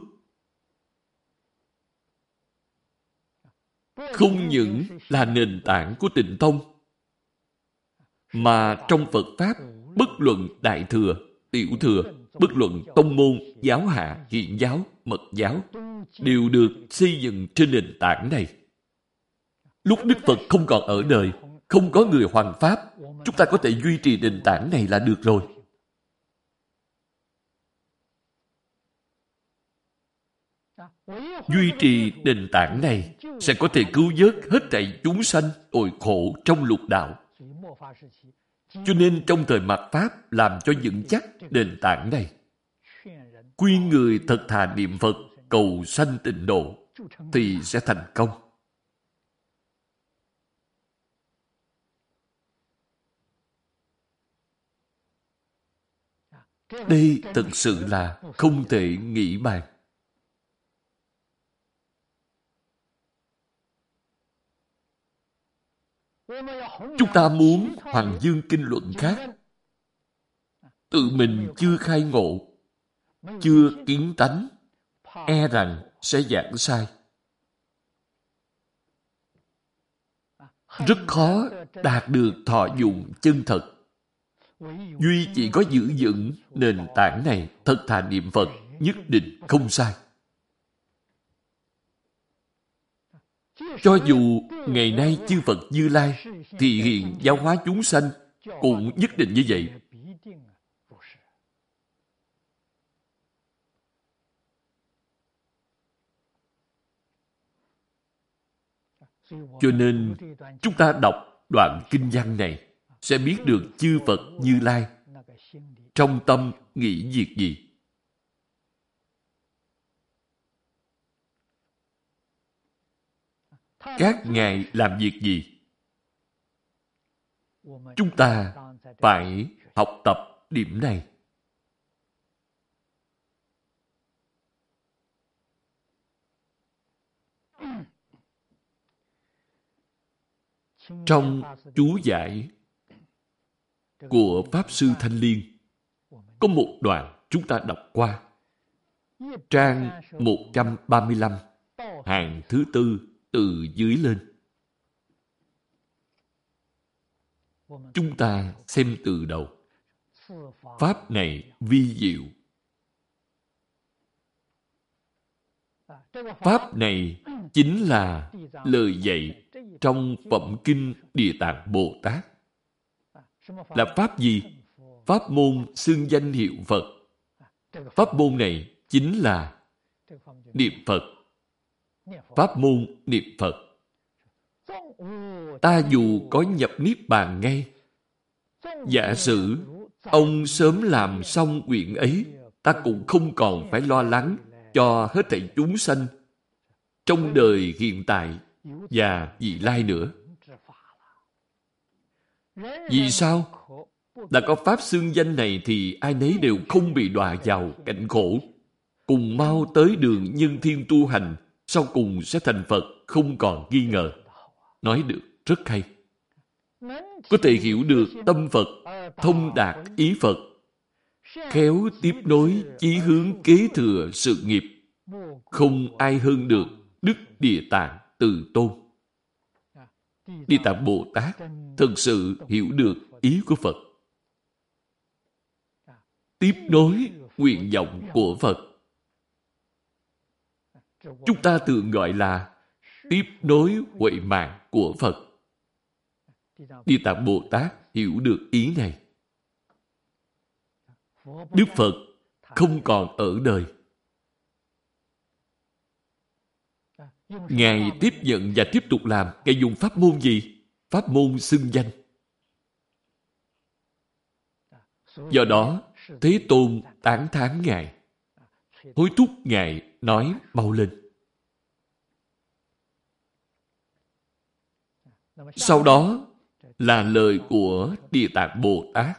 Không những là nền tảng của tịnh tông, mà trong Phật Pháp, bất luận Đại Thừa, Tiểu Thừa, bất luận tông môn, giáo hạ, hiện giáo, mật giáo, đều được xây dựng trên nền tảng này. Lúc Đức Phật không còn ở đời, không có người hoàn pháp, chúng ta có thể duy trì nền tảng này là được rồi. Duy trì nền tảng này sẽ có thể cứu vớt hết thảy chúng sanh tội khổ trong lục đạo. Cho nên trong thời mạt Pháp làm cho vững chắc nền tảng này. Khuyên người thật thà niệm Phật, cầu sanh tịnh độ, thì sẽ thành công. Đây thật sự là không thể nghĩ bàn. Chúng ta muốn Hoàng Dương kinh luận khác. Tự mình chưa khai ngộ, chưa kiến tánh, e rằng sẽ giảng sai. Rất khó đạt được thọ dụng chân thật. Duy chỉ có giữ vững nền tảng này thật thà niệm Phật nhất định không sai. Cho dù ngày nay chư Phật Như Lai thì hiện giáo hóa chúng sanh cũng nhất định như vậy. Cho nên chúng ta đọc đoạn kinh văn này sẽ biết được chư Phật Như Lai trong tâm nghĩ việc gì. Các ngài làm việc gì? Chúng ta phải học tập điểm này. Trong chú giải của Pháp Sư Thanh Liên có một đoạn chúng ta đọc qua. Trang 135, hàng thứ tư từ dưới lên. Chúng ta xem từ đầu. Pháp này vi diệu. Pháp này chính là lời dạy trong Phẩm Kinh Địa Tạng Bồ Tát. Là Pháp gì? Pháp môn xưng danh hiệu Phật. Pháp môn này chính là niệm Phật. Pháp môn niệm Phật. Ta dù có nhập Niết Bàn ngay, giả sử ông sớm làm xong nguyện ấy, ta cũng không còn phải lo lắng cho hết thảy chúng sanh trong đời hiện tại và vị lai nữa. Vì sao? Đã có Pháp xương danh này thì ai nấy đều không bị đọa vào cảnh khổ. Cùng mau tới đường nhân thiên tu hành, sau cùng sẽ thành Phật, không còn nghi ngờ. Nói được rất hay. Có thể hiểu được tâm Phật, thông đạt ý Phật, khéo tiếp nối chí hướng kế thừa sự nghiệp. Không ai hơn được Đức Địa Tạng Từ Tôn. Địa Tạng Bồ Tát thực sự hiểu được ý của Phật. Tiếp nối nguyện vọng của Phật. Chúng ta thường gọi là tiếp nối huệ mạng của Phật. Địa Tạng Bồ Tát hiểu được ý này. Đức Phật không còn ở đời. Ngài tiếp nhận và tiếp tục làm, Ngài dùng pháp môn gì? Pháp môn xưng danh. Do đó, Thế Tôn tán thán Ngài, hối thúc Ngài nói mau lên. Sau đó là lời của Địa Tạng Bồ Tát.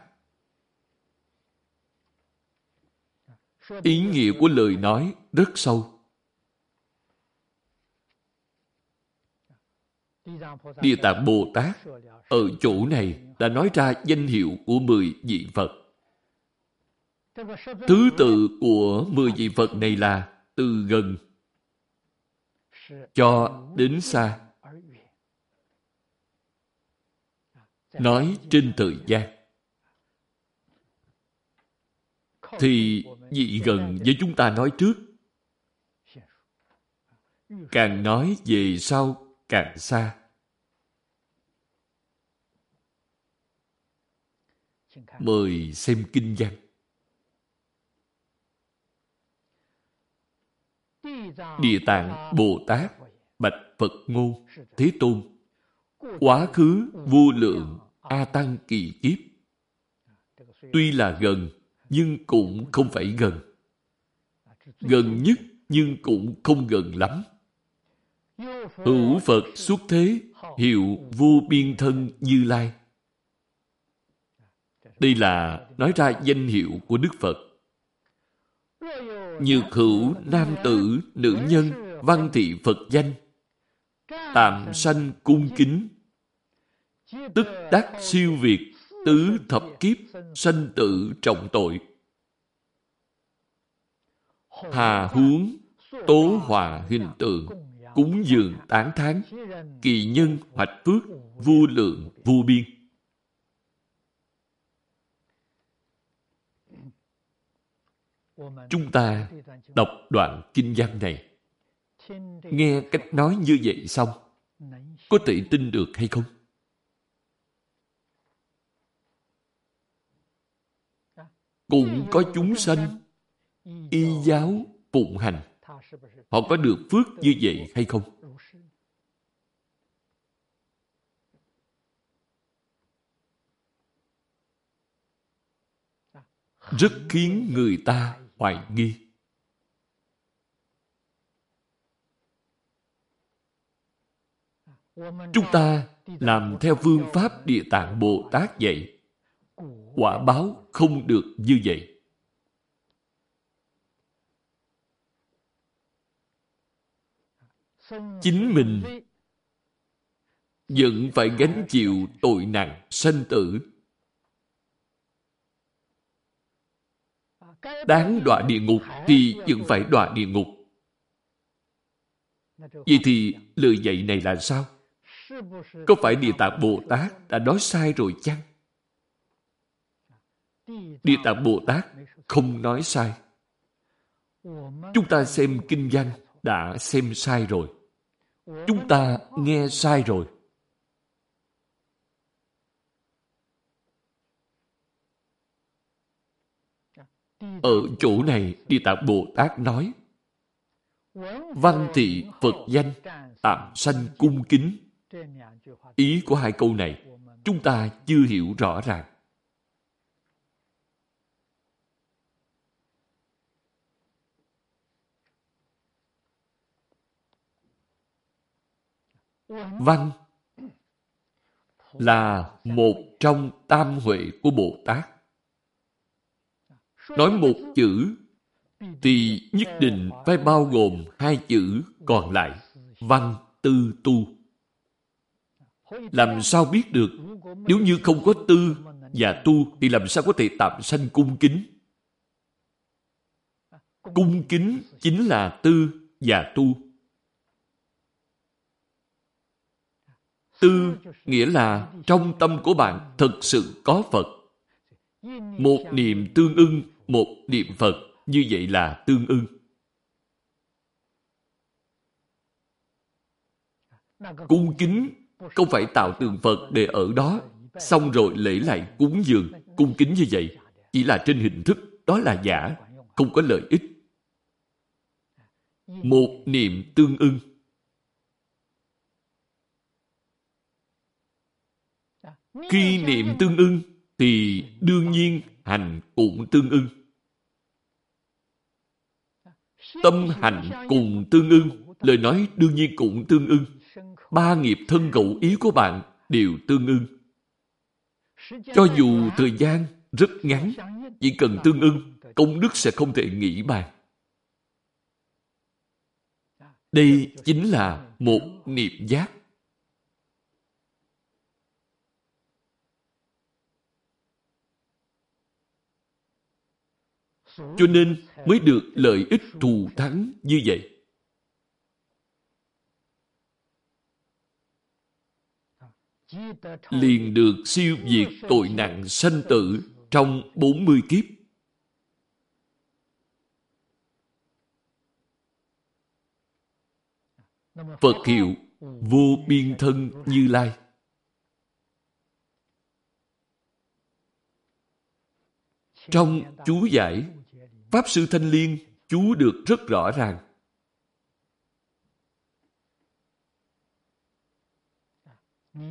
Ý nghĩa của lời nói rất sâu. Địa Tạng Bồ Tát ở chỗ này đã nói ra danh hiệu của mười vị Phật. Thứ tự của mười vị Phật này là từ gần cho đến xa. Nói trên thời gian. Thì vị gần với chúng ta nói trước. Càng nói về sau, càng xa. Mời xem kinh văn. Địa Tạng Bồ Tát Bạch Phật Ngôn, Thế Tôn Quá khứ vô lượng, A Tăng kỳ kiếp Tuy là gần, nhưng cũng không phải gần. Gần nhất, nhưng cũng không gần lắm. Hữu Phật xuất thế, hiệu vô biên thân Như Lai. Đây là, nói ra danh hiệu của Đức Phật. Như khửu nam tử, nữ nhân, văn thị Phật danh. Tạm sanh cung kính. Tức đắc siêu việt, tứ thập kiếp, sanh tử trọng tội. Hà huống, tố hòa hình tượng, cúng dường tán thán, kỳ nhân hoạch phước, vô lượng, vô biên. Chúng ta đọc đoạn kinh văn này, nghe cách nói như vậy xong, có thể tin được hay không? Cũng có chúng sanh y giáo phụng hành. Họ có được phước như vậy hay không? Rất khiến người ta hoài nghi. Chúng ta làm theo phương pháp Địa Tạng Bồ Tát dạy. Quả báo không được như vậy. Chính mình vẫn phải gánh chịu tội nặng sanh tử. Đáng đọa địa ngục thì vẫn phải đọa địa ngục. Vậy thì lời dạy này là sao? Có phải Địa Tạng Bồ Tát đã nói sai rồi chăng? Địa Tạng Bồ Tát không nói sai. Chúng ta xem kinh văn đã xem sai rồi. Chúng ta nghe sai rồi. Ở chỗ này, Địa Tạng Bồ Tát nói Văn thị Phật danh tạm sanh cung kính Ý của hai câu này chúng ta chưa hiểu rõ ràng. Văn là một trong tam huệ của Bồ Tát. Nói một chữ thì nhất định phải bao gồm hai chữ còn lại, văn tư tu. Làm sao biết được nếu như không có tư và tu thì làm sao có thể tạm sanh cung kính? Cung kính chính là tư và tu. Tư nghĩa là trong tâm của bạn thật sự có Phật. Một niệm tương ưng, một niệm Phật, như vậy là tương ưng. Cung kính không phải tạo tượng Phật để ở đó, xong rồi lễ lại cúng dường, cung kính như vậy. Chỉ là trên hình thức, đó là giả, không có lợi ích. Một niệm tương ưng Khi niệm tương ưng thì đương nhiên hành cũng tương ưng. Tâm hành cùng tương ưng, lời nói đương nhiên cũng tương ưng. Ba nghiệp thân gậu ý của bạn đều tương ưng. Cho dù thời gian rất ngắn, chỉ cần tương ưng, công đức sẽ không thể nghĩ bàn. Đây chính là một niệm giác. Cho nên mới được lợi ích thù thắng như vậy. Liền được siêu diệt tội nặng sanh tử trong 40 kiếp. Phật hiệu vô biên thân như lai. Trong chú giải, Pháp Sư Thanh Liên chú được rất rõ ràng.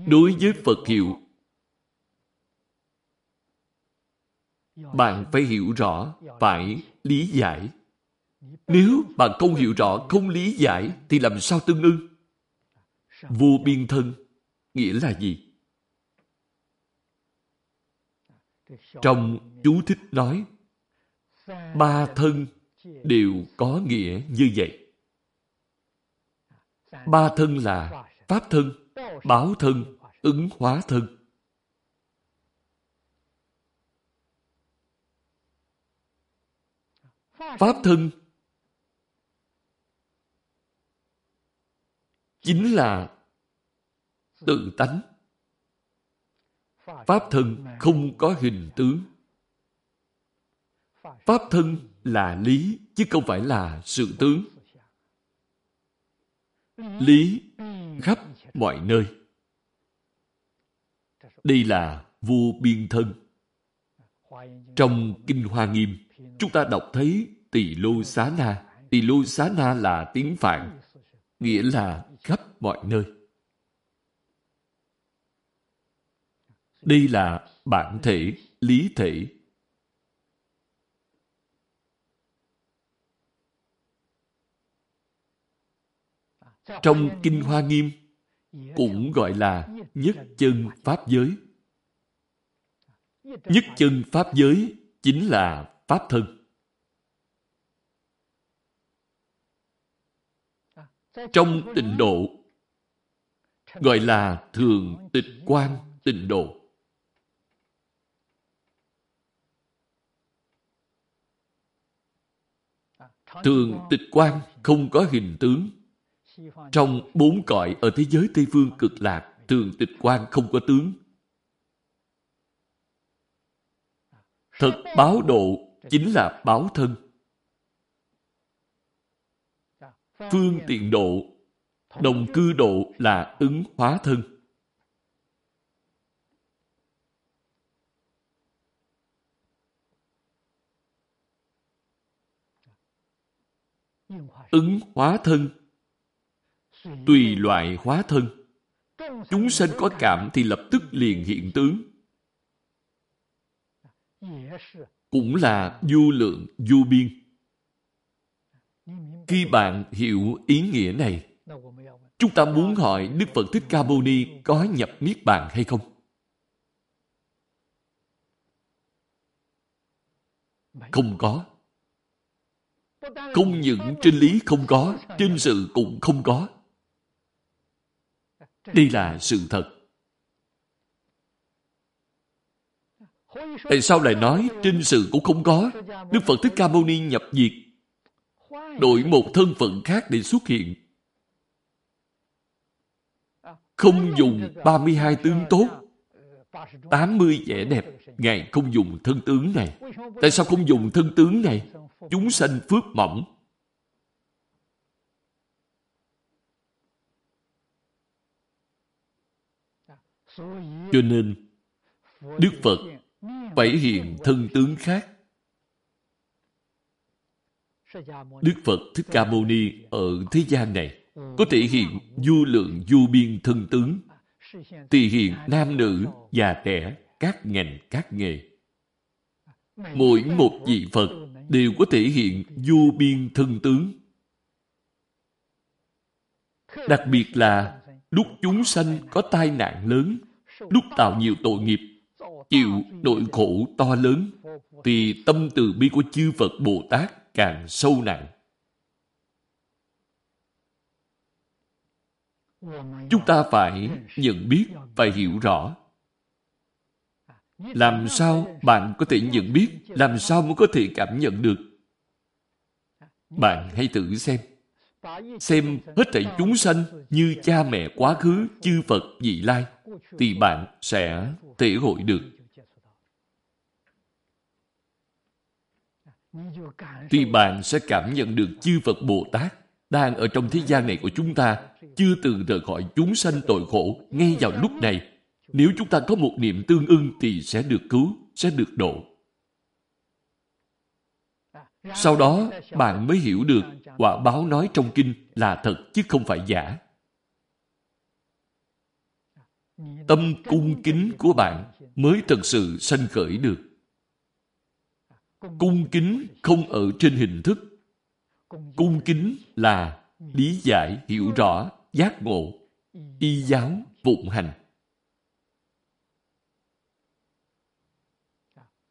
Đối với Phật hiệu, bạn phải hiểu rõ, phải lý giải. Nếu bạn không hiểu rõ, không lý giải, thì làm sao tương ưng? Vô biên thân, nghĩa là gì? Trong chú thích nói, ba thân đều có nghĩa như vậy. Ba thân là Pháp thân, Báo thân, Ứng hóa thân. Pháp thân chính là tự tánh. Pháp thân không có hình tướng. Pháp thân là lý, chứ không phải là sự tướng. Lý khắp mọi nơi. Đây là vô biên thân. Trong Kinh Hoa Nghiêm, chúng ta đọc thấy tỳ lô xá na. Tỳ lô xá na là tiếng Phạn, nghĩa là khắp mọi nơi. Đây là bản thể, lý thể. Trong Kinh Hoa Nghiêm, cũng gọi là nhất chân Pháp giới. Nhất chân Pháp giới chính là Pháp thân. Trong tịnh độ, gọi là thường tịch quan tịnh độ. Thường tịch quan không có hình tướng. Trong bốn cõi ở thế giới Tây Phương cực lạc, thường tịch quan không có tướng. Thật báo độ chính là báo thân. Phương tiện độ, đồng cư độ là ứng hóa thân. Ứng hóa thân Tùy loại hóa thân Chúng sanh có cảm thì lập tức liền hiện tướng Cũng là du lượng, du biên Khi bạn hiểu ý nghĩa này Chúng ta muốn hỏi Đức Phật Thích Ca Mâu Ni có nhập Niết Bàn hay không? Không có. Không những trên lý không có, trên sự cũng không có. Đây là sự thật. Tại sao lại nói trên sự cũng không có? Đức Phật Thích Ca Mâu Ni nhập diệt. Đổi một thân phận khác để xuất hiện. Không dùng 32 tướng tốt, 80 vẻ đẹp, Ngài không dùng thân tướng này. Tại sao không dùng thân tướng này? chúng sanh phước mỏng. Cho nên, Đức Phật phải hiện thân tướng khác. Đức Phật Thích Ca Mâu Ni ở thế gian này có thể hiện du lượng du biên thân tướng, thì hiện nam nữ, già trẻ, các ngành, các nghề. Mỗi một vị Phật đều có thể hiện vô biên thân tướng. Đặc biệt là lúc chúng sanh có tai nạn lớn, lúc tạo nhiều tội nghiệp, chịu nội khổ to lớn, thì tâm từ bi của chư Phật Bồ Tát càng sâu nặng. Chúng ta phải nhận biết, phải hiểu rõ. Làm sao bạn có thể nhận biết? Làm sao mới có thể cảm nhận được? Bạn hãy thử xem. Xem hết thảy chúng sanh như cha mẹ quá khứ, chư Phật, vị lai, thì bạn sẽ thể hội được. Thì bạn sẽ cảm nhận được chư Phật Bồ Tát đang ở trong thế gian này của chúng ta chưa từng rời khỏi chúng sanh tội khổ ngay vào lúc này. Nếu chúng ta có một niệm tương ưng thì sẽ được cứu, sẽ được độ. Sau đó, bạn mới hiểu được quả báo nói trong kinh là thật chứ không phải giả. Tâm cung kính của bạn mới thật sự sanh khởi được. Cung kính không ở trên hình thức. Cung kính là lý giải, hiểu rõ, giác ngộ, y giáo, vụng hành.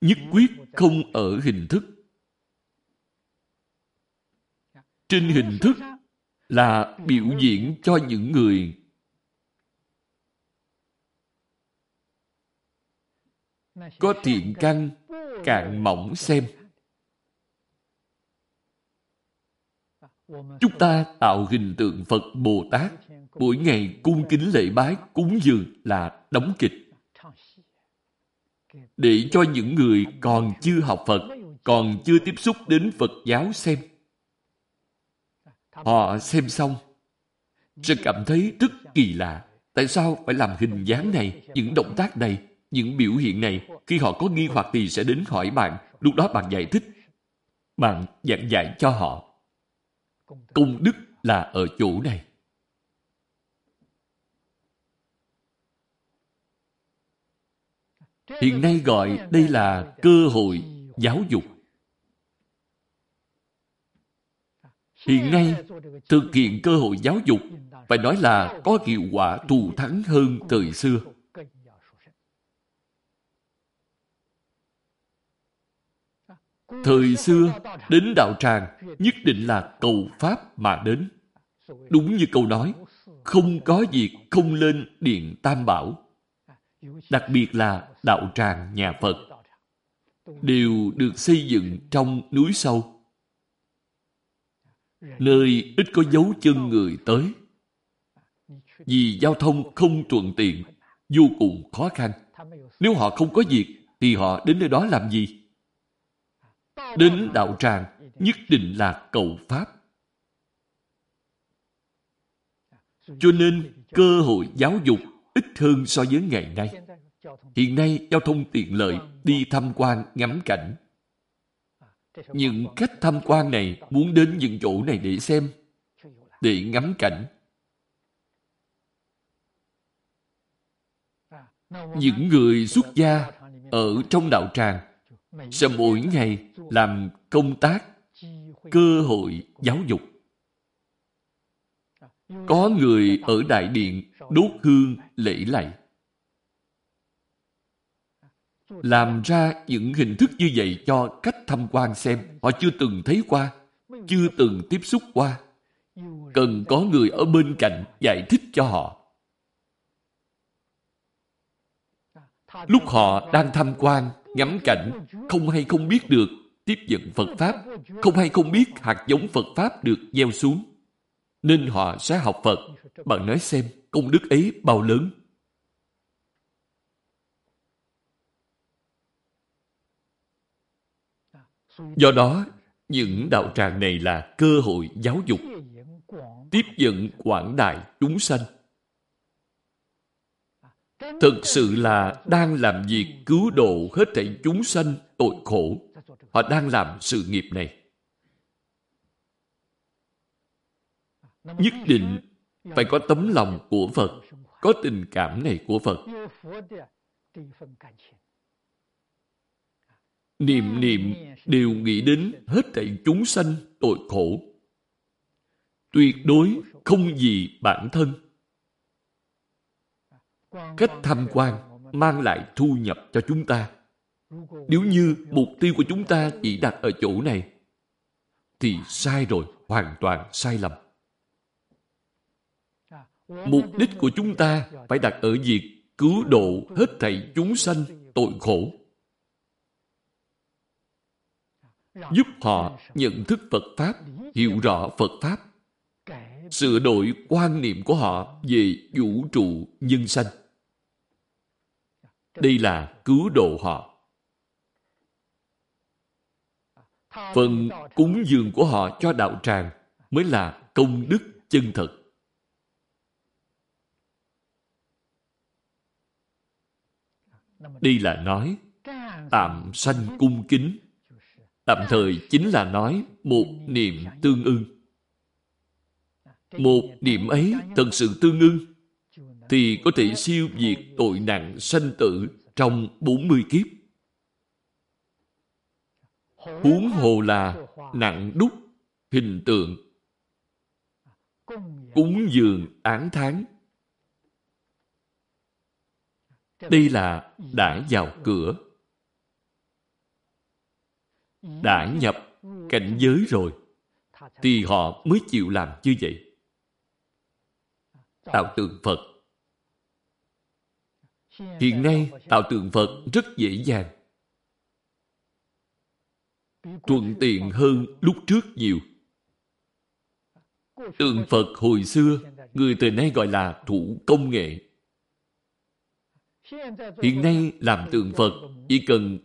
Nhất quyết không ở hình thức. Trên hình thức là biểu diễn cho những người. Có thiện căn, cạn mỏng xem. Chúng ta tạo hình tượng Phật Bồ Tát. Mỗi ngày cung kính lễ bái, cúng dường là đóng kịch. Để cho những người còn chưa học Phật, còn chưa tiếp xúc đến Phật giáo xem họ xem xong sẽ cảm thấy rất kỳ lạ. Tại sao phải làm hình dáng này những động tác này những biểu hiện này? Khi họ có nghi hoặc thì sẽ đến hỏi bạn. Lúc đó bạn giải thích bạn giảng dạy cho họ. Công đức. Là ở chỗ này. Hiện nay gọi đây là cơ hội giáo dục hiện nay thực hiện cơ hội giáo dục phải nói là có hiệu quả thù thắng hơn thời xưa Thời xưa, đến đạo tràng nhất định là cầu Pháp mà đến. Đúng như câu nói, không có việc không lên điện Tam Bảo. Đặc biệt là đạo tràng nhà Phật đều được xây dựng trong núi sâu. Nơi ít có dấu chân người tới. Vì giao thông không thuận tiện, vô cùng khó khăn. Nếu họ không có việc, thì họ đến nơi đó làm gì? đến đạo tràng nhất định là cầu Pháp. Cho nên cơ hội giáo dục ít hơn so với ngày nay. Hiện nay giao thông tiện lợi đi tham quan ngắm cảnh. Những cách tham quan này muốn đến những chỗ này để xem, để ngắm cảnh. Những người xuất gia ở trong đạo tràng sẽ mỗi ngày làm công tác cơ hội giáo dục. Có người ở đại điện đốt hương lễ lạy. Làm ra những hình thức như vậy cho cách tham quan xem. Họ chưa từng thấy qua, chưa từng tiếp xúc qua. Cần có người ở bên cạnh giải thích cho họ. Lúc họ đang tham quan ngắm cảnh, không hay không biết được tiếp nhận Phật Pháp, không hay không biết hạt giống Phật Pháp được gieo xuống. Nên họ sẽ học Phật. Bạn nói xem, công đức ấy bao lớn. Do đó, những đạo tràng này là cơ hội giáo dục, tiếp dẫn quảng đại chúng sanh thực sự là đang làm việc cứu độ hết thảy chúng sanh tội khổ. Họ đang làm sự nghiệp này. Nhất định phải có tấm lòng của Phật, có tình cảm này của Phật. Niệm niệm đều nghĩ đến hết thảy chúng sanh tội khổ. Tuyệt đối không gì bản thân cách tham quan mang lại thu nhập cho chúng ta. Nếu như mục tiêu của chúng ta chỉ đặt ở chỗ này, thì sai rồi, hoàn toàn sai lầm. Mục đích của chúng ta phải đặt ở việc cứu độ hết thảy chúng sanh tội khổ. Giúp họ nhận thức Phật Pháp, hiểu rõ Phật Pháp, sửa đổi quan niệm của họ về vũ trụ nhân sanh. Đây là cứu độ họ. Phần cúng dường của họ cho đạo tràng mới là công đức chân thật. Đây là nói tạm sanh cung kính. Tạm thời chính là nói một niệm tương ưng. Một niệm ấy thật sự tương ưng thì có thể siêu diệt tội nặng sanh tử trong 40 kiếp. Huống hồ là nặng đúc, hình tượng, cúng dường án tháng. Đây là đã vào cửa. Đã nhập cảnh giới rồi, thì họ mới chịu làm như vậy. Tạo tượng Phật Hiện nay, tạo tượng Phật rất dễ dàng. Thuận tiện hơn lúc trước nhiều. Tượng Phật hồi xưa, người từ nay gọi là thủ công nghệ. Hiện nay làm tượng Phật chỉ cần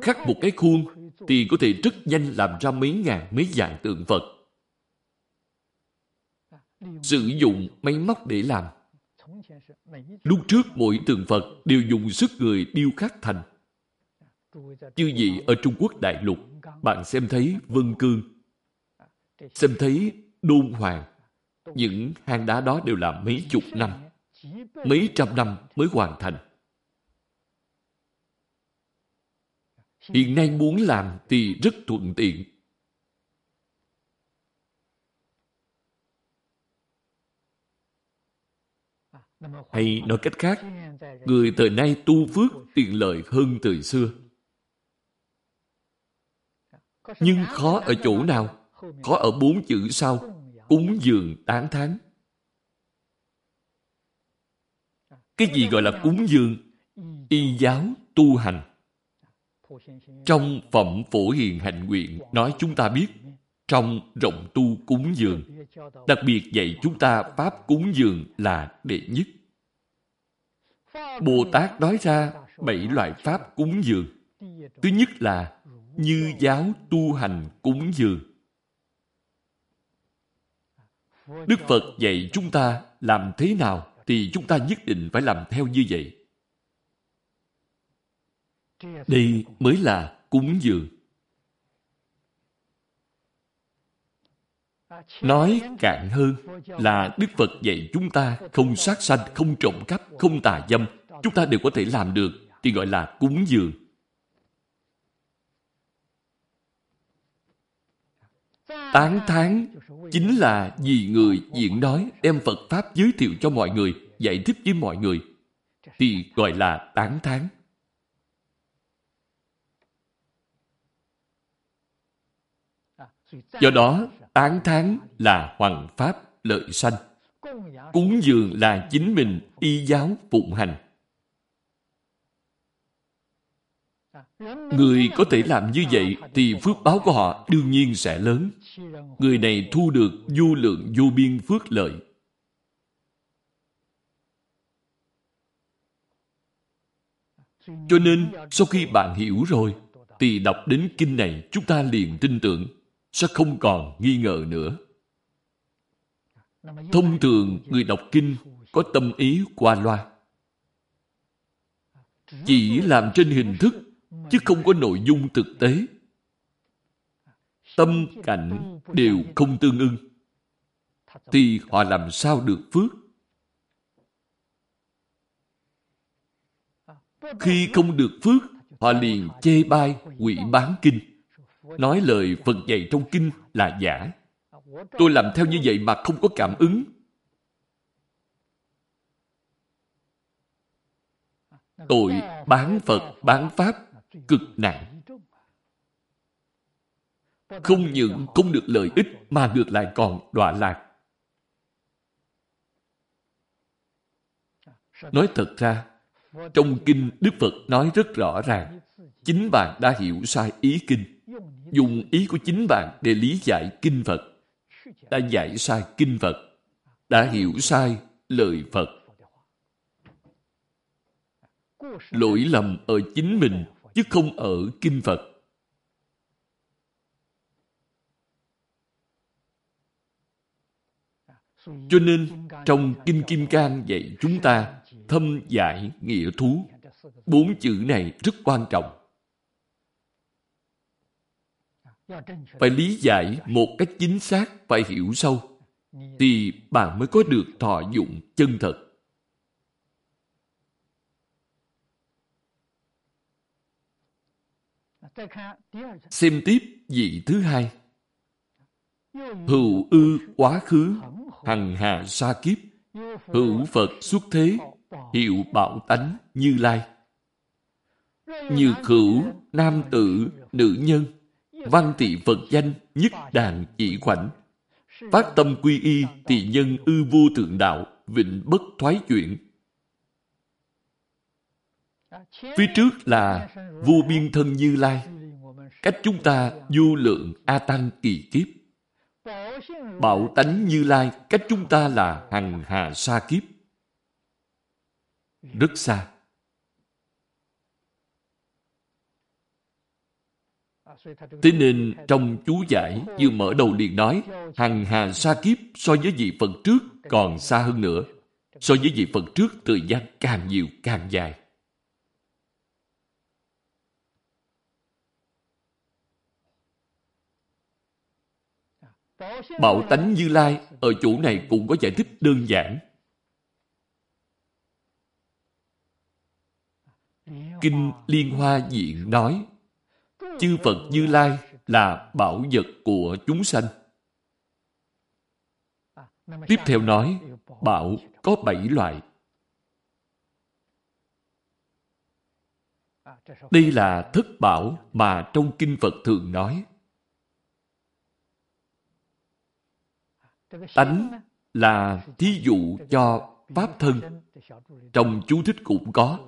khắc một cái khuôn thì có thể rất nhanh làm ra mấy ngàn mấy dạng tượng Phật. Sử dụng máy móc để làm. Lúc trước mỗi tượng Phật đều dùng sức người điêu khắc thành. Chư vị ở Trung Quốc đại lục, bạn xem thấy Vân Cương, xem thấy Đôn Hoàng. Những hang đá đó đều là mấy chục năm, mấy trăm năm mới hoàn thành. Hiện nay muốn làm thì rất thuận tiện. Hay nói cách khác, người thời nay tu phước tiện lợi hơn thời xưa. Nhưng khó ở chỗ nào? Khó ở bốn chữ sau. Cúng dường tán tháng. Cái gì gọi là cúng dường? Y giáo tu hành. Trong Phẩm Phổ Hiền Hạnh Nguyện, nói chúng ta biết trong rộng tu cúng dường. Đặc biệt dạy chúng ta Pháp cúng dường là đệ nhất. Bồ Tát nói ra bảy loại Pháp cúng dường. Thứ nhất là như giáo tu hành cúng dường. Đức Phật dạy chúng ta làm thế nào thì chúng ta nhất định phải làm theo như vậy. Đây mới là cúng dường. Nói cạn hơn là Đức Phật dạy chúng ta không sát sanh, không trộm cắp, không tà dâm. Chúng ta đều có thể làm được, thì gọi là cúng dường. Tán tháng chính là vì người diện nói đem Phật Pháp giới thiệu cho mọi người, giải thích với mọi người, thì gọi là tán tháng. Do đó, tán thán là hoàng pháp lợi sanh. Cúng dường là chính mình y giáo phụng hành. Người có thể làm như vậy thì phước báo của họ đương nhiên sẽ lớn. Người này thu được vô lượng vô biên phước lợi. Cho nên, sau khi bạn hiểu rồi, thì đọc đến kinh này chúng ta liền tin tưởng sẽ không còn nghi ngờ nữa. Thông thường người đọc kinh có tâm ý qua loa. Chỉ làm trên hình thức chứ không có nội dung thực tế. Tâm cảnh đều không tương ưng thì họ làm sao được phước? Khi không được phước, họ liền chê bai, quỷ bán kinh nói lời Phật dạy trong kinh là giả. Tôi làm theo như vậy mà không có cảm ứng. Tội bán Phật, bán Pháp cực nặng. Không những không được lợi ích mà ngược lại còn đọa lạc. Nói thật ra, Trong kinh Đức Phật nói rất rõ ràng, chính bạn đã hiểu sai ý kinh. Dùng ý của chính bạn để lý giải kinh Phật. Đã giải sai kinh Phật. Đã hiểu sai lời Phật. Lỗi lầm ở chính mình, chứ không ở kinh Phật. Cho nên, trong Kinh Kim Cang dạy chúng ta thâm giải nghĩa thú. Bốn chữ này rất quan trọng. Phải lý giải một cách chính xác, phải hiểu sâu, thì bạn mới có được thọ dụng chân thật. Xem tiếp vị thứ hai. Hữu ư quá khứ, hằng hà sa kiếp, hữu Phật xuất thế, hiệu bảo tánh như lai. Như khửu, nam tử, nữ nhân, văn tị Phật danh, nhất đàn chỉ khoảnh. Phát tâm quy y tỳ nhân ư vô thượng đạo, vịnh bất thoái chuyển. Phía trước là vô biên thân Như Lai, cách chúng ta vô lượng A Tăng kỳ kiếp. Bảo tánh Như Lai cách chúng ta là hằng hà sa kiếp. Rất xa. Thế nên trong chú giải, như mở đầu liền nói, hằng hà sa kiếp so với vị Phật trước còn xa hơn nữa. So với vị Phật trước thời gian càng nhiều càng dài. Bảo tánh Như Lai ở chỗ này cũng có giải thích đơn giản. Kinh Liên Hoa Diện nói Chư Phật Như Lai là bảo vật của chúng sanh. Tiếp theo nói, bảo có bảy loại. Đây là thất bảo mà trong Kinh Phật thường nói. Tánh là thí dụ cho Pháp thân. Trong chú thích cũng có.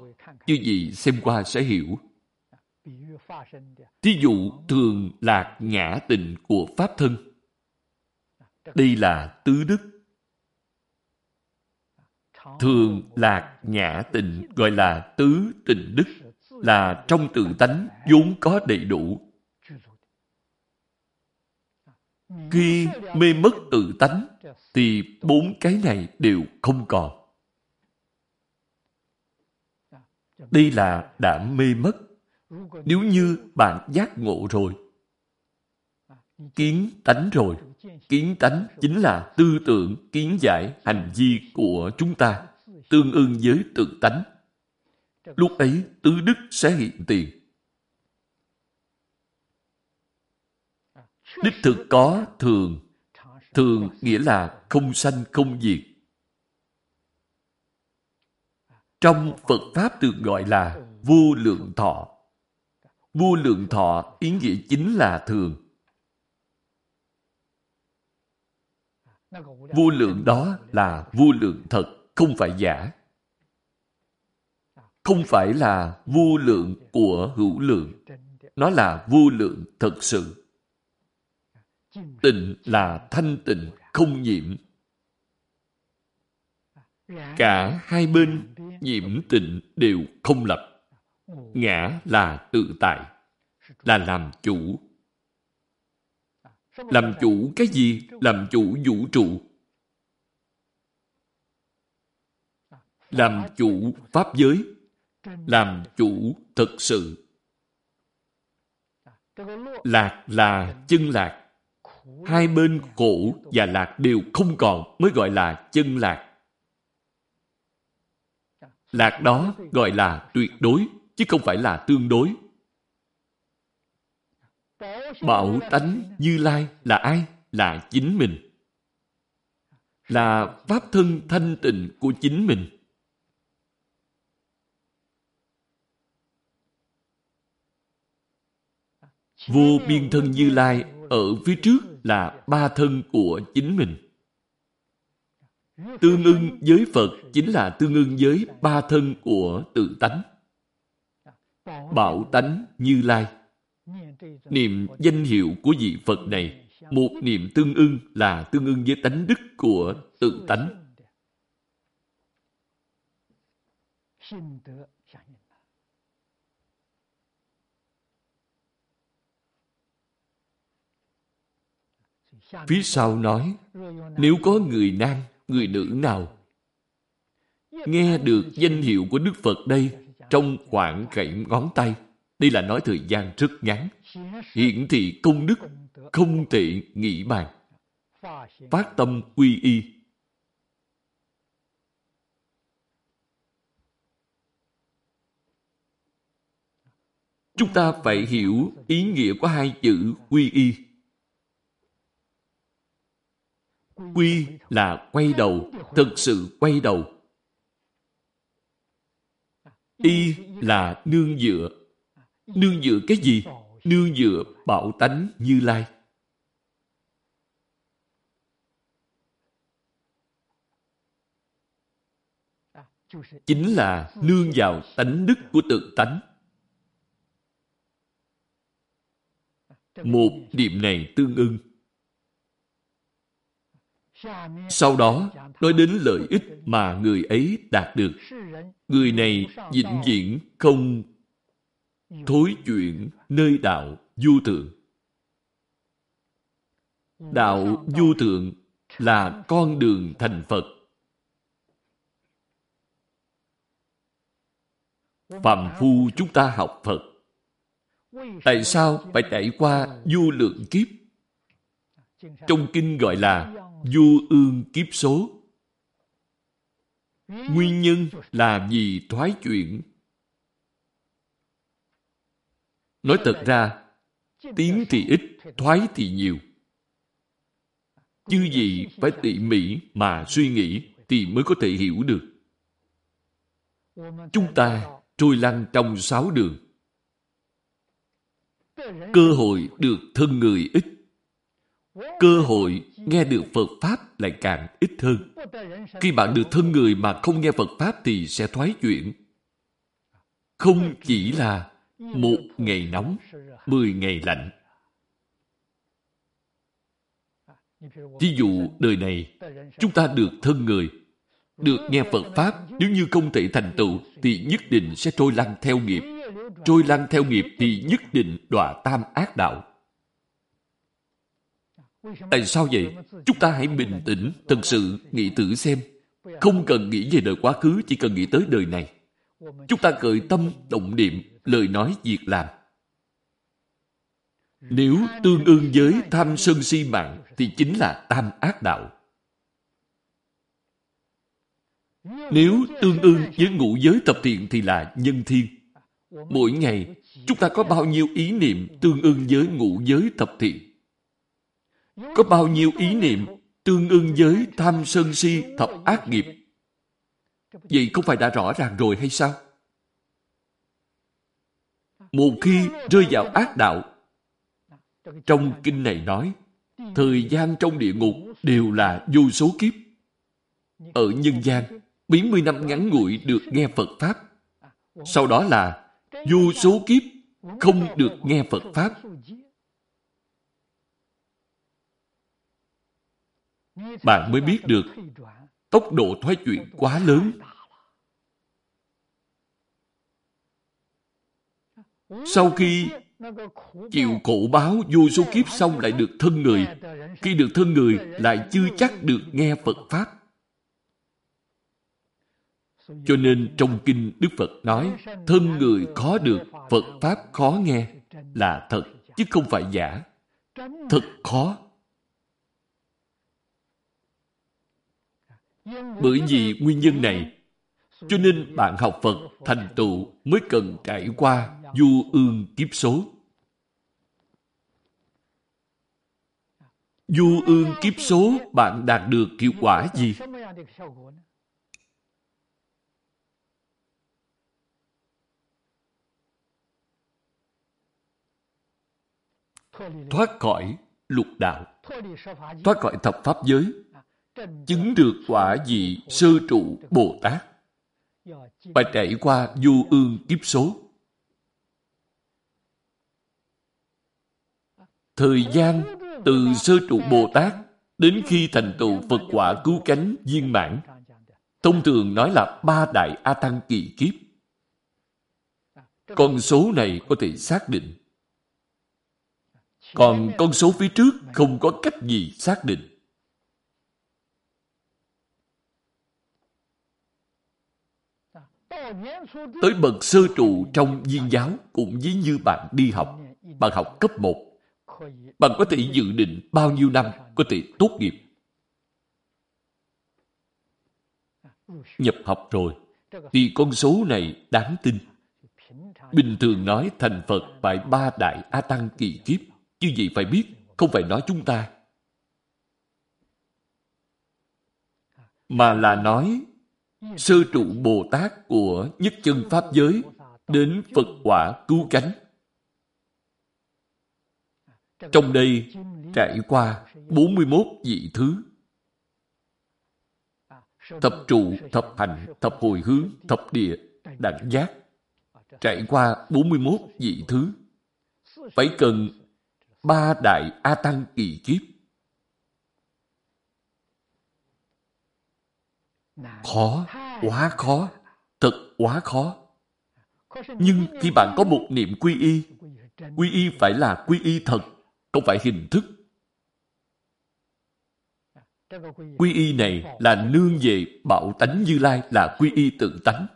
chứ gì xem qua sẽ hiểu. Thí dụ thường lạc ngã tình của Pháp thân. Đây là tứ đức. Thường lạc ngã tình gọi là tứ tình đức là trong tự tánh vốn có đầy đủ khi mê mất tự tánh, thì bốn cái này đều không còn. Đây là đã mê mất. Nếu như bạn giác ngộ rồi, kiến tánh rồi, kiến tánh chính là tư tưởng, kiến giải, hành vi của chúng ta, tương ưng với tự tánh. Lúc ấy, tứ đức sẽ hiện tiền. Đích thực có thường. Thường nghĩa là không sanh không diệt. Trong Phật Pháp được gọi là vô lượng thọ. Vô lượng thọ ý nghĩa chính là thường. Vô lượng đó là vô lượng thật, không phải giả. Không phải là vô lượng của hữu lượng. Nó là vô lượng thật sự. Tịnh là thanh tịnh, không nhiễm. Cả hai bên nhiễm tịnh đều không lập. Ngã là tự tại, là làm chủ. Làm chủ cái gì? Làm chủ vũ trụ. Làm chủ pháp giới. Làm chủ thực sự. Lạc là chân lạc hai bên khổ và lạc đều không còn mới gọi là chân lạc. Lạc đó gọi là tuyệt đối, chứ không phải là tương đối. Bảo tánh Như Lai là ai? Là chính mình. Là pháp thân thanh tịnh của chính mình. Vô biên thân Như Lai ở phía trước là ba thân của chính mình. Tương ưng với Phật chính là tương ưng với ba thân của tự tánh. Bảo tánh Như Lai. Niệm danh hiệu của vị Phật này, một niệm tương ưng là tương ưng với tánh đức của tự tánh. Phía sau nói, nếu có người nam, người nữ nào nghe được danh hiệu của Đức Phật đây trong khoảng gãy ngón tay, đây là nói thời gian rất ngắn, hiển thị công đức không thể nghĩ bàn. Phát tâm quy y. Chúng ta phải hiểu ý nghĩa của hai chữ quy y. Quy là quay đầu, thực sự quay đầu. Y là nương dựa. Nương dựa cái gì? Nương dựa bảo tánh như lai. Chính là nương vào tánh đức của tự tánh. Một điểm này tương ưng. Sau đó, nói đến lợi ích mà người ấy đạt được. Người này vĩnh viễn không thối chuyển nơi đạo du thượng. Đạo du thượng là con đường thành Phật. Phạm phu chúng ta học Phật. Tại sao phải trải qua du lượng kiếp? Trong kinh gọi là du ương kiếp số. Nguyên nhân là vì thoái chuyển. Nói thật ra, tiến thì ít, thoái thì nhiều. Chứ gì phải tỉ mỉ mà suy nghĩ thì mới có thể hiểu được. Chúng ta trôi lăn trong sáu đường. Cơ hội được thân người ít cơ hội nghe được Phật Pháp lại càng ít hơn. Khi bạn được thân người mà không nghe Phật Pháp thì sẽ thoái chuyển. Không chỉ là một ngày nóng, mười ngày lạnh. Ví dụ đời này, chúng ta được thân người, được nghe Phật Pháp, nếu như không thể thành tựu thì nhất định sẽ trôi lăn theo nghiệp. Trôi lăn theo nghiệp thì nhất định đọa tam ác đạo. Tại sao vậy? Chúng ta hãy bình tĩnh, thật sự nghĩ thử xem. Không cần nghĩ về đời quá khứ, chỉ cần nghĩ tới đời này. Chúng ta cởi tâm, động niệm, lời nói, việc làm. Nếu tương ương với tham sân si mạng thì chính là tam ác đạo. Nếu tương ương với ngũ giới tập thiện thì là nhân thiên. Mỗi ngày, chúng ta có bao nhiêu ý niệm tương ương với ngũ giới tập thiện? Có bao nhiêu ý niệm tương ưng với tham sân si thập ác nghiệp. Vậy không phải đã rõ ràng rồi hay sao? Một khi rơi vào ác đạo, trong kinh này nói, thời gian trong địa ngục đều là vô số kiếp. Ở nhân gian, 70 năm ngắn ngủi được nghe Phật Pháp. Sau đó là vô số kiếp không được nghe Phật Pháp bạn mới biết được tốc độ thoái chuyển quá lớn. Sau khi chịu khổ báo vô số kiếp xong lại được thân người, khi được thân người lại chưa chắc được nghe Phật Pháp. Cho nên trong kinh Đức Phật nói thân người khó được, Phật Pháp khó nghe là thật, chứ không phải giả. Thật khó. Bởi vì nguyên nhân này, cho nên bạn học Phật thành tựu mới cần trải qua du ương kiếp số. Du ương kiếp số bạn đạt được hiệu quả gì? Thoát khỏi lục đạo, thoát khỏi thập pháp giới, chứng được quả vị sơ trụ Bồ Tát phải trải qua du ương kiếp số. Thời gian từ sơ trụ Bồ Tát đến khi thành tựu Phật quả cứu cánh viên mãn, thông thường nói là ba đại A Tăng kỳ kiếp. Con số này có thể xác định. Còn con số phía trước không có cách gì xác định. Tới bậc sơ trụ trong viên giáo cũng ví như bạn đi học. Bạn học cấp 1. Bạn có thể dự định bao nhiêu năm có thể tốt nghiệp. Nhập học rồi, thì con số này đáng tin. Bình thường nói thành Phật phải ba đại A Tăng kỳ kiếp. Như vậy phải biết, không phải nói chúng ta. Mà là nói sơ trụ Bồ Tát của nhất chân Pháp giới đến Phật quả cứu cánh. Trong đây trải qua 41 vị thứ. Thập trụ, thập hành, thập hồi hướng, thập địa, đẳng giác. Trải qua 41 vị thứ. Phải cần ba đại A Tăng kỳ kiếp. Khó, quá khó, thật quá khó. Nhưng khi bạn có một niệm quy y, quy y phải là quy y thật, không phải hình thức. Quy y này là nương về bảo tánh Như Lai là quy y tự tánh.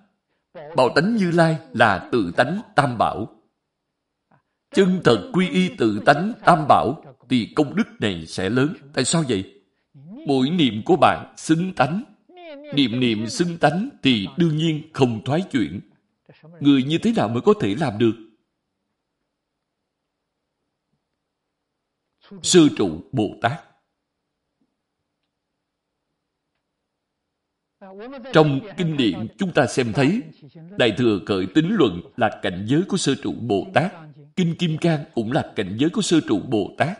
Bảo tánh Như Lai là tự tánh Tam Bảo. Chân thật quy y tự tánh Tam Bảo thì công đức này sẽ lớn. Tại sao vậy? Mỗi niệm của bạn xứng tánh. Niệm niệm xưng tánh thì đương nhiên không thoái chuyển. Người như thế nào mới có thể làm được? Sư trụ Bồ Tát Trong kinh điển chúng ta xem thấy, Đại thừa cởi tính luận là cảnh giới của sơ trụ Bồ Tát. Kinh Kim Cang cũng là cảnh giới của sơ trụ Bồ Tát.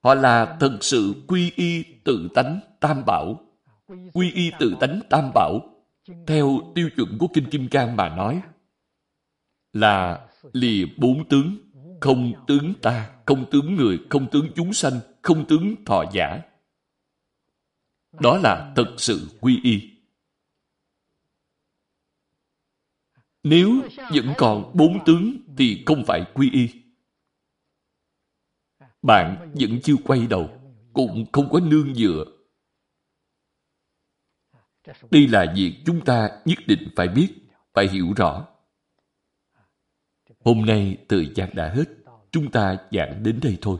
Họ là thật sự quy y tự tánh tam bảo. Quy y tự tánh tam bảo theo tiêu chuẩn của Kinh Kim Cang mà nói là lìa bốn tướng không tướng ta, không tướng người, không tướng chúng sanh, không tướng thọ giả. Đó là thật sự quy y. Nếu vẫn còn bốn tướng thì không phải quy y. Bạn vẫn chưa quay đầu, cũng không có nương dựa. Đây là việc chúng ta nhất định phải biết, phải hiểu rõ. Hôm nay thời gian đã hết, chúng ta giảng đến đây thôi.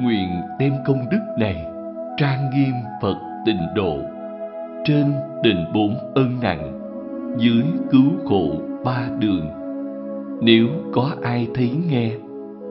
Nguyện đem công đức này trang nghiêm Phật tịnh độ trên đền bốn ân nặng dưới cứu khổ ba đường nếu có ai thấy nghe